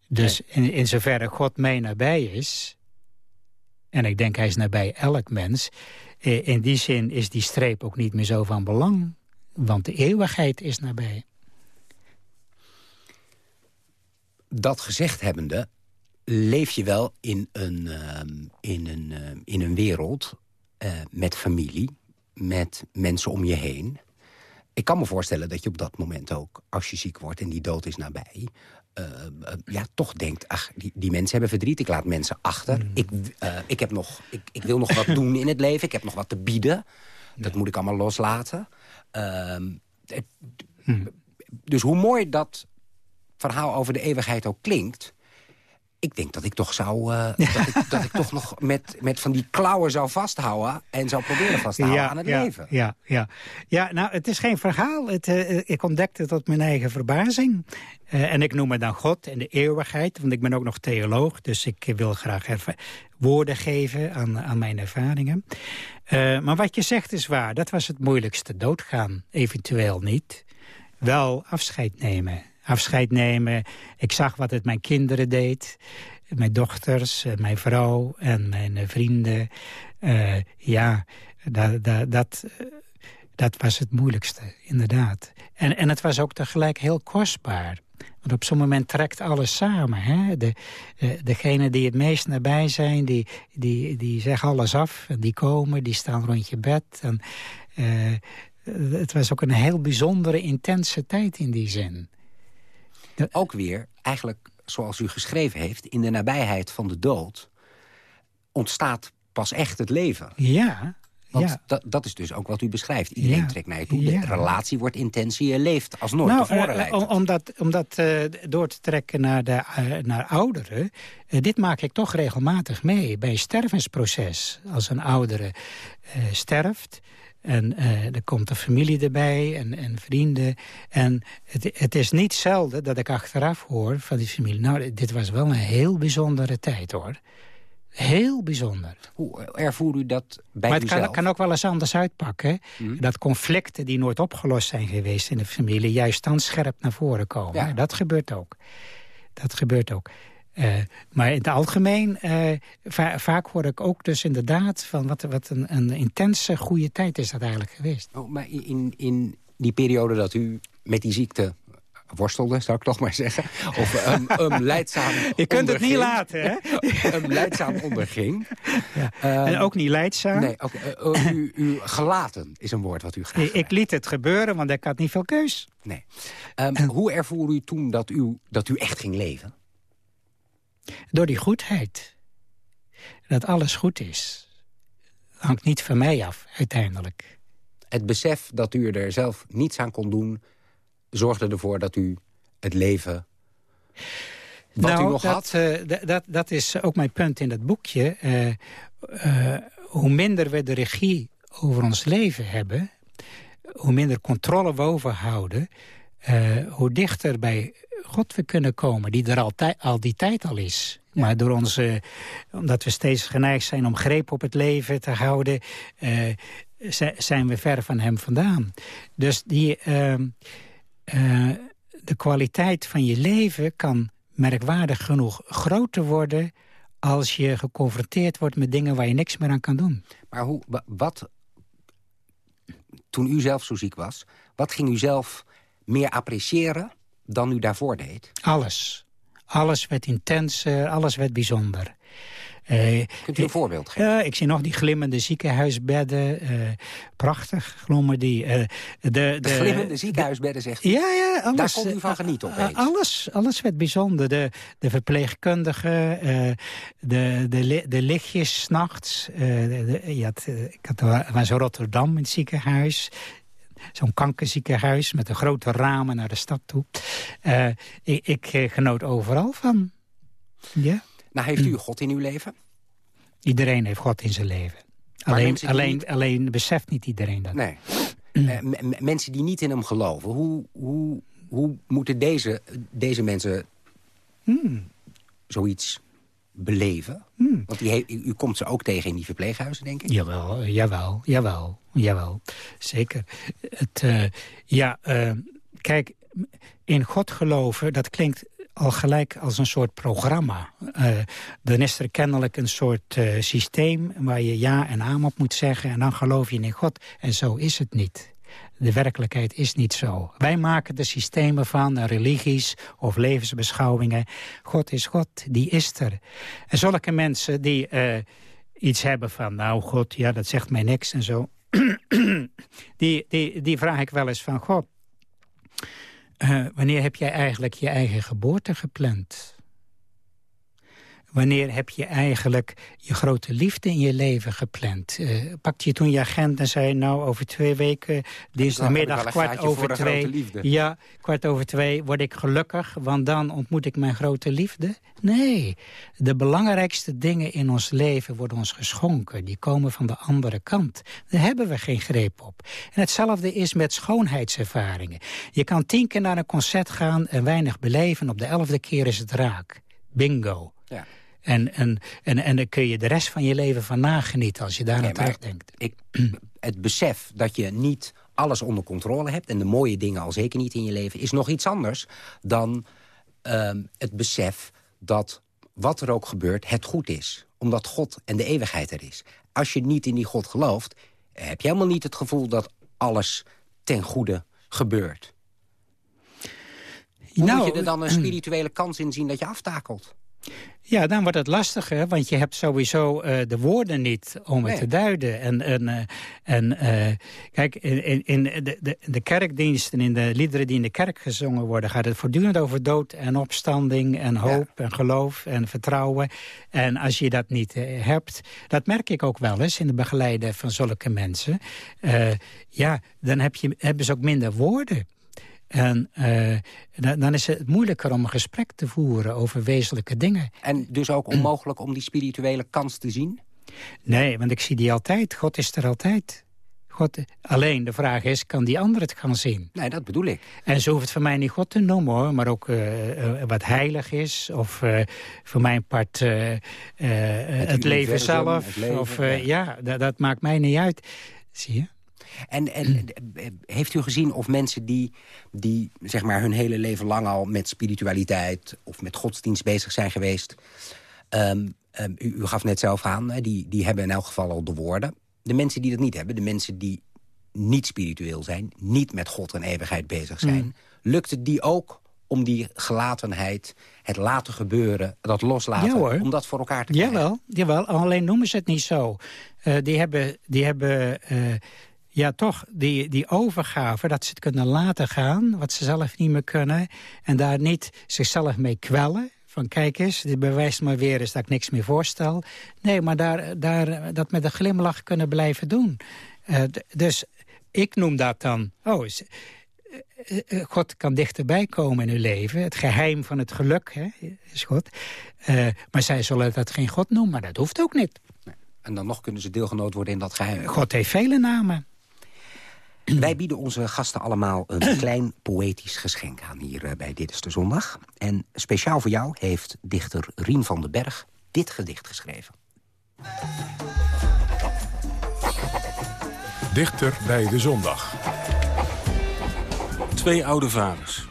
Dus in, in zoverre God mij nabij is... en ik denk hij is nabij elk mens... eh, in die zin is die streep ook niet meer zo van belang. Want de eeuwigheid is nabij. Dat gezegd hebbende, leef je wel in een, ehm, in een, ehm, in een wereld eh, met familie, met mensen om je heen. Ik kan me voorstellen dat je op dat moment ook, als je ziek wordt en die dood is nabij... eh, eh, ja, toch denkt, ach, die, die mensen hebben verdriet, ik laat mensen achter. Ik, eh, ik, heb nog, ik, ik wil nog wat doen in het leven, ik heb nog wat te bieden. Dat moet ik allemaal loslaten. Ehm, het- Dus hoe mooi dat verhaal over de eeuwigheid ook klinkt... ik denk dat ik toch zou... eh, dat, ik, dat ik toch nog met, met van die klauwen zou vasthouden... en zou proberen vast te houden aan het ja, leven. Ja, ja. ja, nou, het is geen verhaal. Het, eh, ik ontdekte tot mijn eigen verbazing. Eh, en ik noem het dan God en de eeuwigheid. Want ik ben ook nog theoloog, dus ik wil graag woorden geven aan, aan mijn ervaringen. Maar wat je zegt is waar. Dat was het moeilijkste. Doodgaan, eventueel niet. Wel afscheid nemen. Afscheid nemen. Ik zag wat het mijn kinderen deed. Mijn dochters, eh, mijn vrouw en mijn vrienden. Eh, ja, dat, dat, dat, eh, dat was het moeilijkste, inderdaad. En, en het was ook tegelijk heel kostbaar. Want op zo'n moment trekt alles samen. Hè? De, degene die het meest nabij zijn, die, die, die zeggen alles af. En die komen, die staan rond je bed. En, het was ook een heel bijzondere, intense tijd in die zin. Ook weer, eigenlijk zoals u geschreven heeft... in de nabijheid van de dood ontstaat pas echt het leven. Ja, Want ja. dat, dat is dus ook wat u beschrijft. Iedereen Ja. trekt naar je toe, de Ja. relatie wordt intensie... je leeft als nooit Nou, tevoren eh, lijkt om, het. om dat, om dat eh, door te trekken naar, de, eh, naar ouderen... dit maak ik toch regelmatig mee bij een stervensproces. Als een oudere sterft... En eh, er komt een familie erbij en, en vrienden. En het, het is niet zelden dat ik achteraf hoor van die familie... nou, dit was wel een heel bijzondere tijd, hoor. Heel bijzonder. Hoe ervoer u dat bij Maar het kan, kan ook wel eens anders uitpakken. Mhm. Dat conflicten die nooit opgelost zijn geweest in de familie... juist dan scherp naar voren komen. Ja. Dat gebeurt ook. Dat gebeurt ook. Eh, maar in het algemeen, eh, va- vaak hoor ik ook dus inderdaad... van wat, wat een, een intense, goede tijd is dat eigenlijk geweest. Oh, maar in, in die periode dat u met die ziekte worstelde, zou ik toch maar zeggen. Of um, um, leidzaam Je kunt het niet laten, hè? um, leidzaam onderging. Ja. En ook niet leidzaam. Nee, oké, eh, eh, u, u gelaten is een woord wat u graag ik, ik liet het gebeuren, want ik had niet veel keus. Nee. Ehm, hoe ervoer u toen dat u, dat u echt ging leven? Door die goedheid. Dat alles goed is. Hangt niet van mij af, uiteindelijk. Het besef dat u er zelf niets aan kon doen... zorgde ervoor dat u het leven Wat nou, u nog dat, had? eh, dat, dat is ook mijn punt in dat boekje. Eh, eh, hoe minder we de regie over ons leven hebben... hoe minder controle we overhouden... eh, hoe dichter bij God we kunnen komen, die er altijd, al die tijd al is. Maar door onze, omdat we steeds geneigd zijn om greep op het leven te houden... eh, zi- zijn we ver van hem vandaan. Dus die, ehm, eh, de kwaliteit van je leven kan merkwaardig genoeg groter worden... als je geconfronteerd wordt met dingen waar je niks meer aan kan doen. Maar hoe, wa- wat, toen u zelf zo ziek was... wat ging u zelf meer appreciëren dan u daarvoor deed? Alles. Alles werd intenser, alles werd bijzonder. Eh, Kunt u een voorbeeld geven? Ja, ik zie nog die glimmende ziekenhuisbedden. eh, prachtig glommen die. eh, de, de, De glimmende ziekenhuisbedden, zegt u. Ja, ja, alles. Daar kon u van eh, genieten eh, opeens. alles, alles werd bijzonder. De, de verpleegkundigen, eh, de, de, de lichtjes s'nachts. eh, eh, ik had, was in Rotterdam in het ziekenhuis. Zo'n kankerziekenhuis met een grote ramen naar de stad toe. Eh, ik ik eh, genoot overal van. Ja. Nou, heeft u God in uw leven? Iedereen heeft God in zijn leven. Maar Alleen, alleen, niet- alleen beseft niet iedereen dat. Nee. Eh, m- m- mensen die niet in hem geloven, hoe, hoe, hoe moeten deze, deze mensen Hmm. zoiets beleven? Want die u, u komt ze ook tegen in die verpleeghuizen, denk ik? Jawel, jawel, jawel, jawel. Zeker. Het, eh, ja, eh, kijk, in God geloven, dat klinkt al gelijk als een soort programma. Eh, dan is er kennelijk een soort systeem waar je ja en amen op moet zeggen... en dan geloof je in God. En zo is het niet. De werkelijkheid is niet zo. Wij maken de systemen van religies of levensbeschouwingen. God is God, die is er. En zulke mensen die eh, iets hebben van... nou, God, ja, dat zegt mij niks en zo... die, die, die vraag ik wel eens van... God, eh, wanneer heb jij eigenlijk je eigen geboorte gepland? Wanneer heb je eigenlijk je grote liefde in je leven gepland? Eh pakte je toen je agent en zei... nou, over twee weken, dinsdagmiddag, wel een kwart over twee... Ja, kwart over twee word ik gelukkig, want dan ontmoet ik mijn grote liefde. Nee, de belangrijkste dingen in ons leven worden ons geschonken. Die komen van de andere kant. Daar hebben we geen greep op. En hetzelfde is met schoonheidservaringen. Je kan tien keer naar een concert gaan en weinig beleven. Op de elfde keer is het raak. Bingo. Ja. En, en, en, en dan kun je de rest van je leven van nagenieten als je daar aan terugdenkt. ik, het besef dat je niet alles onder controle hebt... en de mooie dingen al zeker niet in je leven... is nog iets anders dan ehm, het besef dat wat er ook gebeurt het goed is. Omdat God en de eeuwigheid er is. Als je niet in die God gelooft... heb je helemaal niet het gevoel dat alles ten goede gebeurt. Hoe moet je er dan een spirituele kans in zien dat je aftakelt? Ja, dan wordt het lastiger, want je hebt sowieso eh, de woorden niet om het Nee. te duiden. En, en, eh, en eh, kijk, in, in- de, de, de kerkdiensten, in de liederen die in de kerk gezongen worden... gaat het voortdurend over dood en opstanding en hoop en geloof en vertrouwen. En als je dat niet hebt, dat merk ik ook wel eens in de begeleiden van zulke mensen. ja, dan heb je, hebben ze ook minder woorden. En eh, dan, dan is het moeilijker om een gesprek te voeren over wezenlijke dingen. En dus ook onmogelijk om die spirituele kans te zien? Nee, want ik zie die altijd. God is er altijd. God, alleen de vraag is, kan die ander het gaan zien? Nee, dat bedoel ik. En ze hoeft het voor mij niet God te noemen, hoor. Maar ook eh, eh, wat heilig is. Of voor mijn part eh, het, leven zelf. het leven, of, ja. ja, dat, dat maakt mij niet uit. Zie je? En, en eh, heeft u gezien of mensen die, die zeg maar hun hele leven lang al met spiritualiteit of met godsdienst bezig zijn geweest. ehm, ehm, u, u gaf net zelf aan, die, die hebben in elk geval al de woorden. De mensen die dat niet hebben, de mensen die niet spiritueel zijn, niet met God en eeuwigheid bezig zijn, lukt het die ook om die gelatenheid, het laten gebeuren, dat loslaten, Ja, om dat voor elkaar te krijgen? Jawel, jawel, alleen noemen ze het niet zo. Eh, die hebben, die hebben eh, ja, toch die, die overgave, dat ze het kunnen laten gaan... wat ze zelf niet meer kunnen... en daar niet zichzelf mee kwellen... van kijk eens, dit bewijst maar weer eens dat ik niks meer voorstel. Nee, maar daar, daar, dat met een glimlach kunnen blijven doen. Eh, dus ik noem dat dan... Oh, is- eh, eh, God kan dichterbij komen in uw leven. Het geheim van het geluk hè, is God. Maar zij zullen dat geen God noemen, maar dat hoeft ook niet. En dan nog kunnen ze deelgenoot worden in dat geheim. God heeft vele namen. Wij bieden onze gasten allemaal een klein poëtisch geschenk aan hier eh, bij Dit is de Zondag. En speciaal voor jou heeft dichter Rien van den Berg dit gedicht geschreven. Dichter bij de zondag. Twee oude vaders.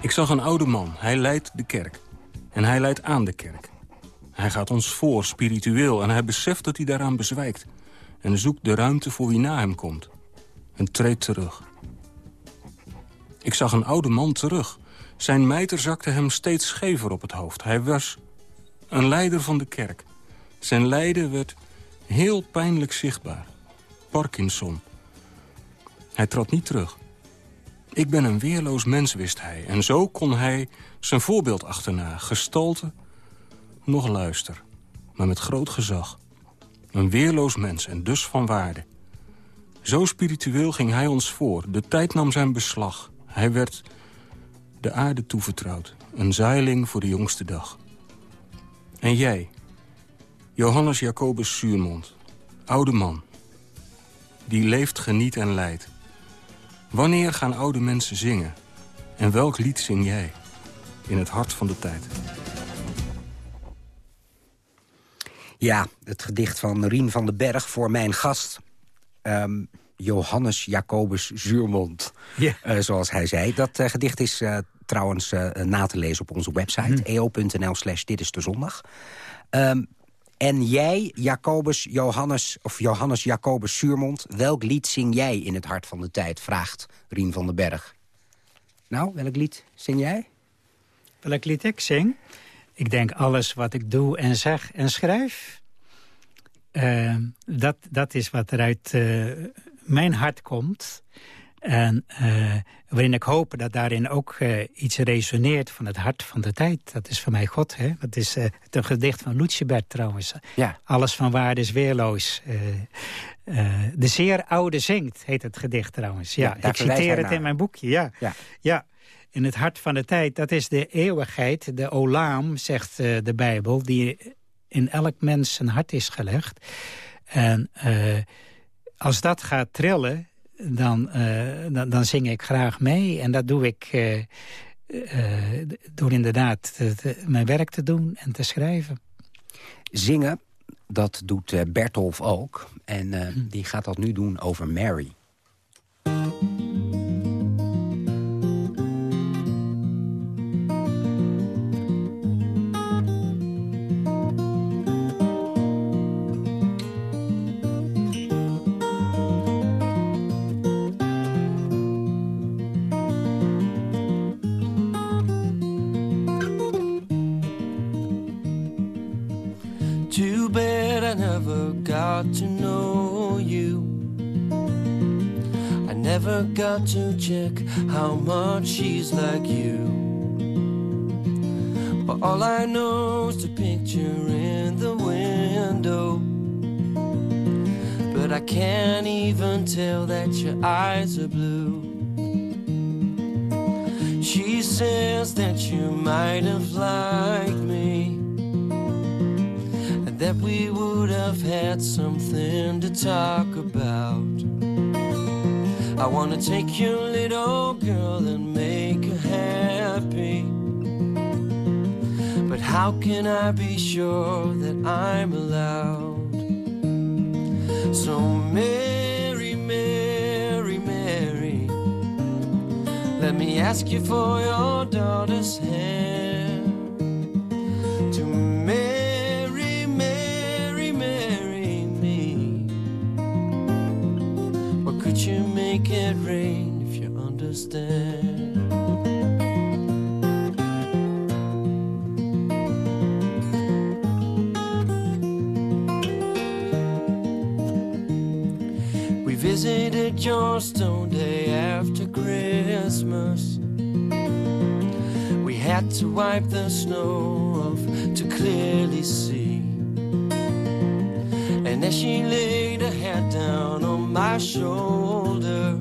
Ik zag een oude man, hij leidt de kerk. En hij leidt aan de kerk. Hij gaat ons voor, spiritueel, en hij beseft dat hij daaraan bezwijkt. En zoekt de ruimte voor wie na hem komt. En treedt terug. Ik zag een oude man terug. Zijn mijter zakte hem steeds schever op het hoofd. Hij was een leider van de kerk. Zijn lijden werd heel pijnlijk zichtbaar. Parkinson. Hij trad niet terug. Ik ben een weerloos mens, wist hij. En zo kon hij zijn voorbeeld achterna. Gestalte, nog luister. Maar met groot gezag. Een weerloos mens en dus van waarde. Zo spiritueel ging hij ons voor. De tijd nam zijn beslag. Hij werd de aarde toevertrouwd. Een zeiling voor de jongste dag. En jij, Johannes Jacobus Suurmond, oude man. Die leeft, geniet en lijdt. Wanneer gaan oude mensen zingen? En welk lied zing jij? In het hart van de tijd. Ja, het gedicht van Rien van den Berg voor mijn gast... ehm, Johannes Jacobus Zuurmond, Ja. eh, zoals hij zei. Dat eh, gedicht is eh, trouwens eh, na te lezen op onze website... eo.nl slash dit is de zondag. Ehm, en jij, Jacobus Johannes, of Johannes Jacobus Zuurmond... welk lied zing jij in het hart van de tijd, vraagt Rien van den Berg. Nou, welk lied zing jij? Welk lied ik zing? Ik denk alles wat ik doe en zeg en schrijf. eh, dat, dat is wat er uit eh, mijn hart komt. En eh, waarin ik hoop dat daarin ook iets resoneert van het hart van de tijd. Dat is voor mij God. Hè? Dat is het een gedicht van Lucebert trouwens. Ja. Alles van waarde is weerloos. De zeer oude zingt, heet het gedicht trouwens. Ja, ik citeer het naar. in mijn boekje, ja. Ja. ja. In het hart van de tijd, dat is de eeuwigheid, de olaam, zegt eh, de Bijbel... die in elk mens zijn hart is gelegd. En eh, als dat gaat trillen, dan, eh, dan, dan zing ik graag mee. En dat doe ik door inderdaad te- te- mijn werk te doen en te schrijven. Zingen, dat doet Bertolf ook. En eh, die gaat dat nu doen over Mary. Too bad I never got to know you. I never got to check how much she's like you. But all I know is the picture in the window. But I can't even tell that your eyes are blue. She says that you might have liked me that we would have had something to talk about. I wanna take your little girl and make her happy. But how can I be sure that I'm allowed? So, Mary, Mary, Mary, let me ask you for your daughter's hand to you make it rain if you understand? We visited your stone day after Christmas. We had to wipe the snow off to clearly see. And as she laid her head down my shoulder,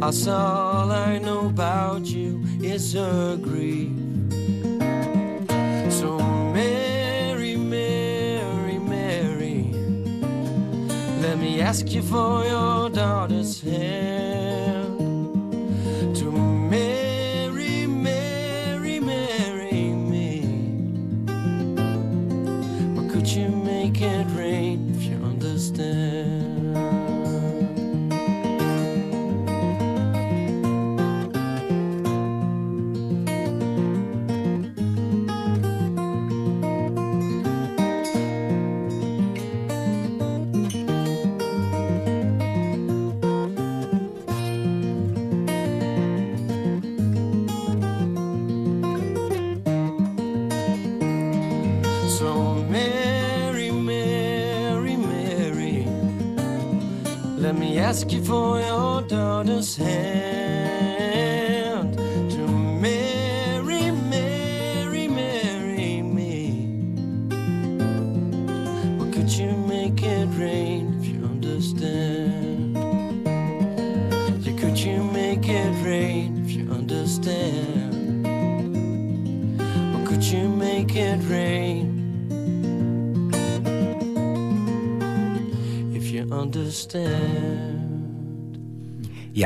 That's all I know about you is a grief. So Mary, Mary, Mary, let me ask you for your daughter's hand.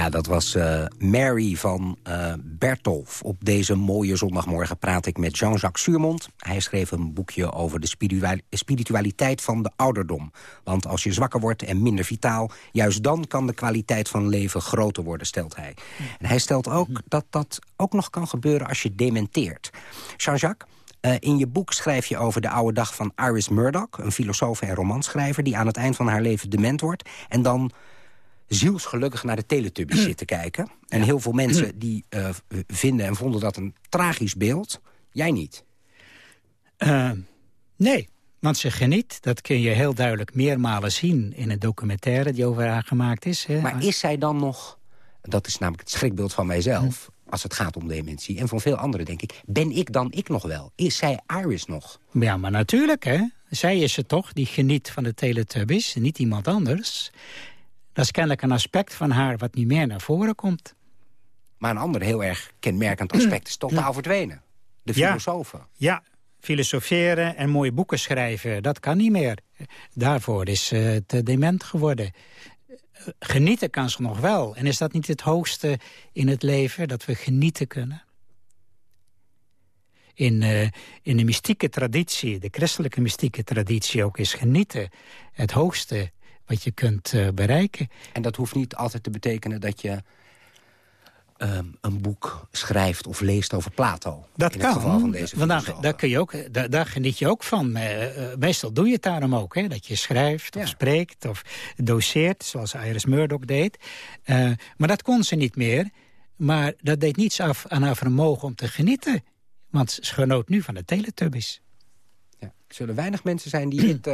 Ja, dat was eh, Mary van eh Bertolf. Op deze mooie zondagmorgen praat ik met Jean-Jacques Suurmond. Hij schreef een boekje over de spiritua- spiritualiteit van de ouderdom. Want als je zwakker wordt en minder vitaal... juist dan kan de kwaliteit van leven groter worden, stelt hij. En hij stelt ook dat dat ook nog kan gebeuren als je dementeert. Jean-Jacques, eh, in je boek schrijf je over de oude dag van Iris Murdoch... een filosoof en romanschrijver die aan het eind van haar leven dement wordt... en dan zielsgelukkig naar de Teletubbies zit te kijken. En heel veel mensen die eh, vinden en vonden dat een tragisch beeld. Jij niet. Eh, nee, want ze geniet. Dat kun je heel duidelijk meermalen zien in een documentaire die over haar gemaakt is. Hè. Maar is zij dan nog... Dat is namelijk het schrikbeeld van mijzelf... als het gaat om dementie. En van veel anderen denk ik... ben ik dan ik nog wel? Is zij Iris nog? Ja, maar natuurlijk, hè. Zij is het toch, die geniet van de Teletubbies, niet iemand anders. Dat is kennelijk een aspect van haar wat niet meer naar voren komt. Maar een ander heel erg kenmerkend aspect is totaal verdwenen. De filosofen. Ja, filosoferen en mooie boeken schrijven, dat kan niet meer. Daarvoor is ze te dement geworden. Genieten kan ze nog wel. En is dat niet het hoogste in het leven, dat we genieten kunnen? In, eh, in de mystieke traditie, de christelijke mystieke traditie ook, is genieten het hoogste wat je kunt eh, bereiken. En dat hoeft niet altijd te betekenen dat je ehm, een boek schrijft of leest over Plato. Dat in kan. het geval van deze Want daar, kun je ook, daar, daar geniet je ook van. Eh, eh, meestal doe je het daarom ook. Hè? Dat je schrijft of Ja. spreekt of doseert, zoals Iris Murdoch deed. Maar dat kon ze niet meer. Maar dat deed niets af aan haar vermogen om te genieten. Want ze genoot nu van de Teletubbies. Ja. Er zullen weinig mensen zijn die dit,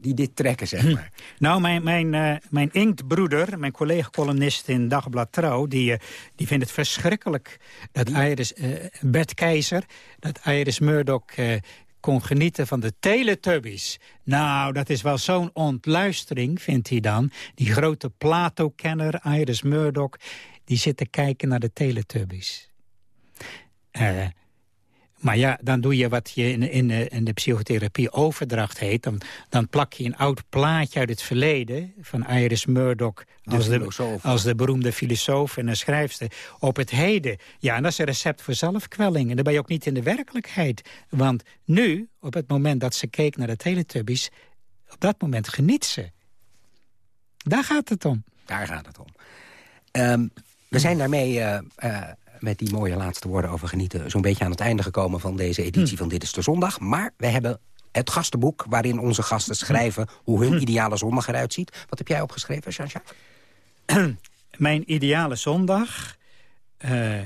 die dit trekken, zeg maar. Nou, mijn, mijn, eh, mijn inktbroeder, mijn collega-columnist in Dagblad Trouw... die, eh, die vindt het verschrikkelijk dat Iris, eh, Bert Keizer... dat Iris Murdoch kon genieten van de Teletubbies. Nou, dat is wel zo'n ontluistering, vindt hij dan. Die grote Plato-kenner, Iris Murdoch... die zit te kijken naar de Teletubbies. Eh, maar ja, dan doe je wat je in, in, de- in de psychotherapie overdracht heet. Dan, dan plak je een oud plaatje uit het verleden... van Iris Murdoch als de, als de beroemde filosoof en schrijfster... op het heden. Ja, en dat is een recept voor zelfkwelling. En dan ben je ook niet in de werkelijkheid. Want nu, op het moment dat ze keek naar de Teletubbies... op dat moment geniet ze. Daar gaat het om. Daar gaat het om. Ehm, we zijn daarmee eh, eh, met die mooie laatste woorden over genieten... zo'n beetje aan het einde gekomen van deze editie van Dit is de Zondag. Maar we hebben het gastenboek waarin onze gasten schrijven... hoe hun ideale zondag eruit ziet. Wat heb jij opgeschreven, Jean-Jacques? Mijn ideale zondag. eh,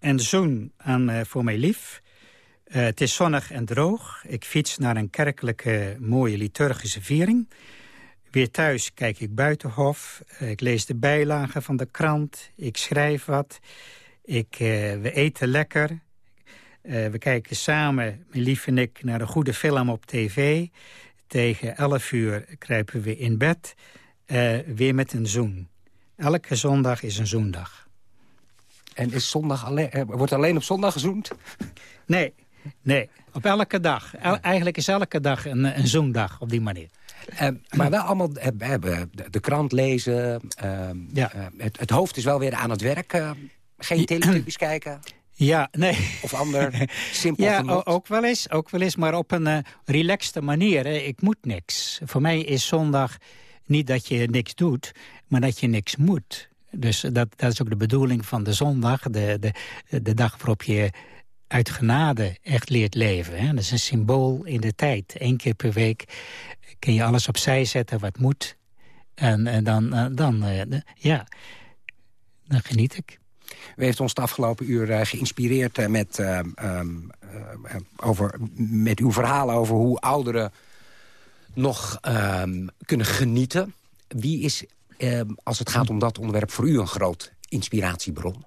een zoen aan eh, voor mij lief. Eh, het is zonnig en droog. Ik fiets naar een kerkelijke mooie liturgische viering. Weer thuis kijk ik buitenhof. Ik lees de bijlagen van de krant. Ik schrijf wat. Ik, eh, we eten lekker. Eh, we kijken samen, mijn lief en ik, naar een goede film op tv. Tegen 11 uur kruipen we in bed. eh, weer met een zoen. Elke zondag is een zoendag. En is zondag alleen, wordt alleen op zondag gezoend? Nee, nee. Op elke dag. El- eigenlijk is elke dag een, een zoendag op die manier. Maar wel allemaal hebben de, krant lezen. Ja. het, het hoofd is wel weer aan het werk. Geen teletubbies kijken Ja, nee. of ander simpel Ja, genot. ook wel eens, ook wel eens, maar op een eh, relaxte manier. Hè. Ik moet niks. Voor mij is zondag niet dat je niks doet, maar dat je niks moet. Dus dat, dat is ook de bedoeling van de zondag, de, de, de dag waarop je uit genade echt leert leven. Hè. Dat is een symbool in de tijd. Eén keer per week kun je alles opzij zetten wat moet. En, en dan, eh, dan eh, ja, dan geniet ik. U heeft ons het afgelopen uur eh, geïnspireerd eh, met, eh, ehm, eh, over, met uw verhalen over hoe ouderen nog ehm, kunnen genieten. Wie is, ehm, als het gaat om dat onderwerp, voor u een groot inspiratiebron?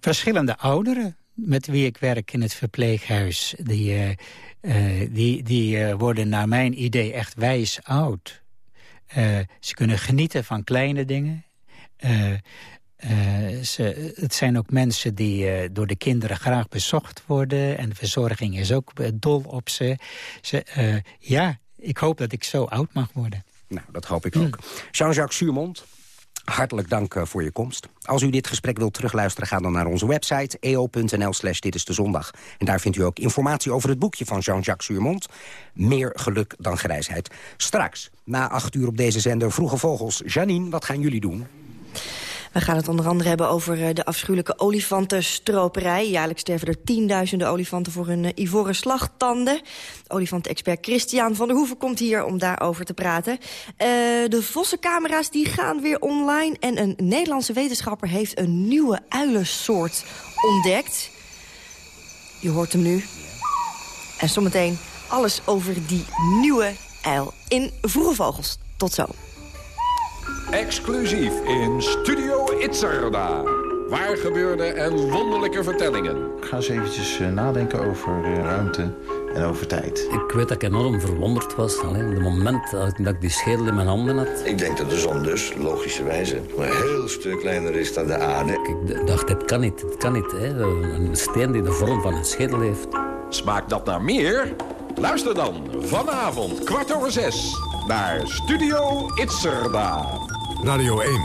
verschillende ouderen met wie ik werk in het verpleeghuis... die, die, die worden naar mijn idee echt wijs oud. Eh, ze kunnen genieten van kleine dingen. Eh, ze, het zijn ook mensen die eh, door de kinderen graag bezocht worden... en de verzorging is ook eh, dol op ze. ze ja, ik hoop dat ik zo oud mag worden. Nou, dat hoop ik ook. Jean-Jacques Suurmond, hartelijk dank voor je komst. Als u dit gesprek wilt terugluisteren, ga dan naar onze website... eo.nl slash dit is de zondag. En daar vindt u ook informatie over het boekje van Jean-Jacques Suurmond. Meer geluk dan grijsheid. Straks, na acht uur op deze zender Vroege Vogels. Janine, wat gaan jullie doen? We gaan het onder andere hebben over eh, de afschuwelijke olifantenstroperij. Jaarlijks sterven er tienduizenden olifanten voor hun eh, ivoren slagtanden. Olifantexpert Christian van der Hoeven komt hier om daarover te praten. Eh, de vossencamera's die gaan weer online. En een Nederlandse wetenschapper heeft een nieuwe uilensoort ontdekt. Je hoort hem nu. En zometeen alles over die nieuwe uil in Vroege Vogels. Tot zo. Exclusief in Studio Itzerda. Waar gebeurde en wonderlijke vertellingen. Ik ga eens eventjes eh, nadenken over eh, ruimte en over tijd. Ik weet dat ik enorm verwonderd was. Alleen het moment dat ik die schedel in mijn handen had. Ik denk dat de zon dus, logischerwijze, een heel stuk kleiner is dan de aarde. Ik dacht, dit kan niet, dit kan niet. Hè. Een steen die de vorm van een schedel heeft. Smaakt dat naar meer? Luister dan vanavond kwart over zes naar Studio Itzerda. Radio 1.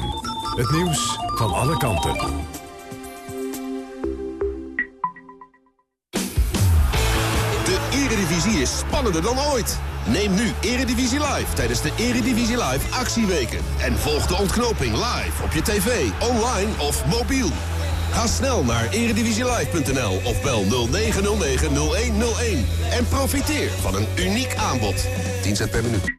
Het nieuws van alle kanten. De Eredivisie is spannender dan ooit. Neem nu Eredivisie Live tijdens de Eredivisie Live actieweken. En volg de ontknoping live op je tv, online of mobiel. Ga snel naar eredivisielive.nl of bel 0909-0101. En profiteer van een uniek aanbod. 10 cent per minuut.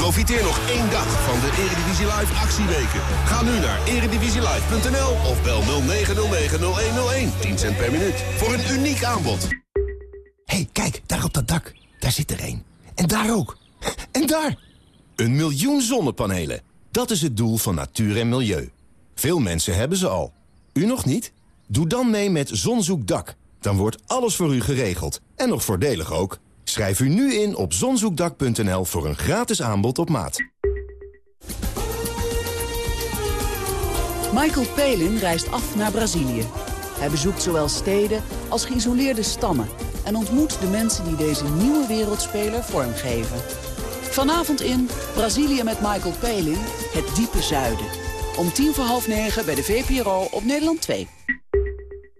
Profiteer nog één dag van de Eredivisie Live actieweken. Ga nu naar eredivisielive.nl of bel 0909-0101. 10 cent per minuut. Voor een uniek aanbod. hey, kijk, daar op dat dak. Daar zit er één. En daar ook. En daar! Een miljoen zonnepanelen. Dat is het doel van natuur en milieu. Veel mensen hebben ze al. U nog niet? Doe dan mee met Zonzoekdak. Dan wordt alles voor u geregeld. En nog voordelig ook. Schrijf u nu in op zonzoekdak.nl voor een gratis aanbod op maat. Michael Palin reist af naar Brazilië. Hij bezoekt zowel steden als geïsoleerde stammen... en ontmoet de mensen die deze nieuwe wereldspeler vormgeven. Vanavond in Brazilië met Michael Palin, het diepe zuiden. Om tien voor half negen bij de VPRO op Nederland 2.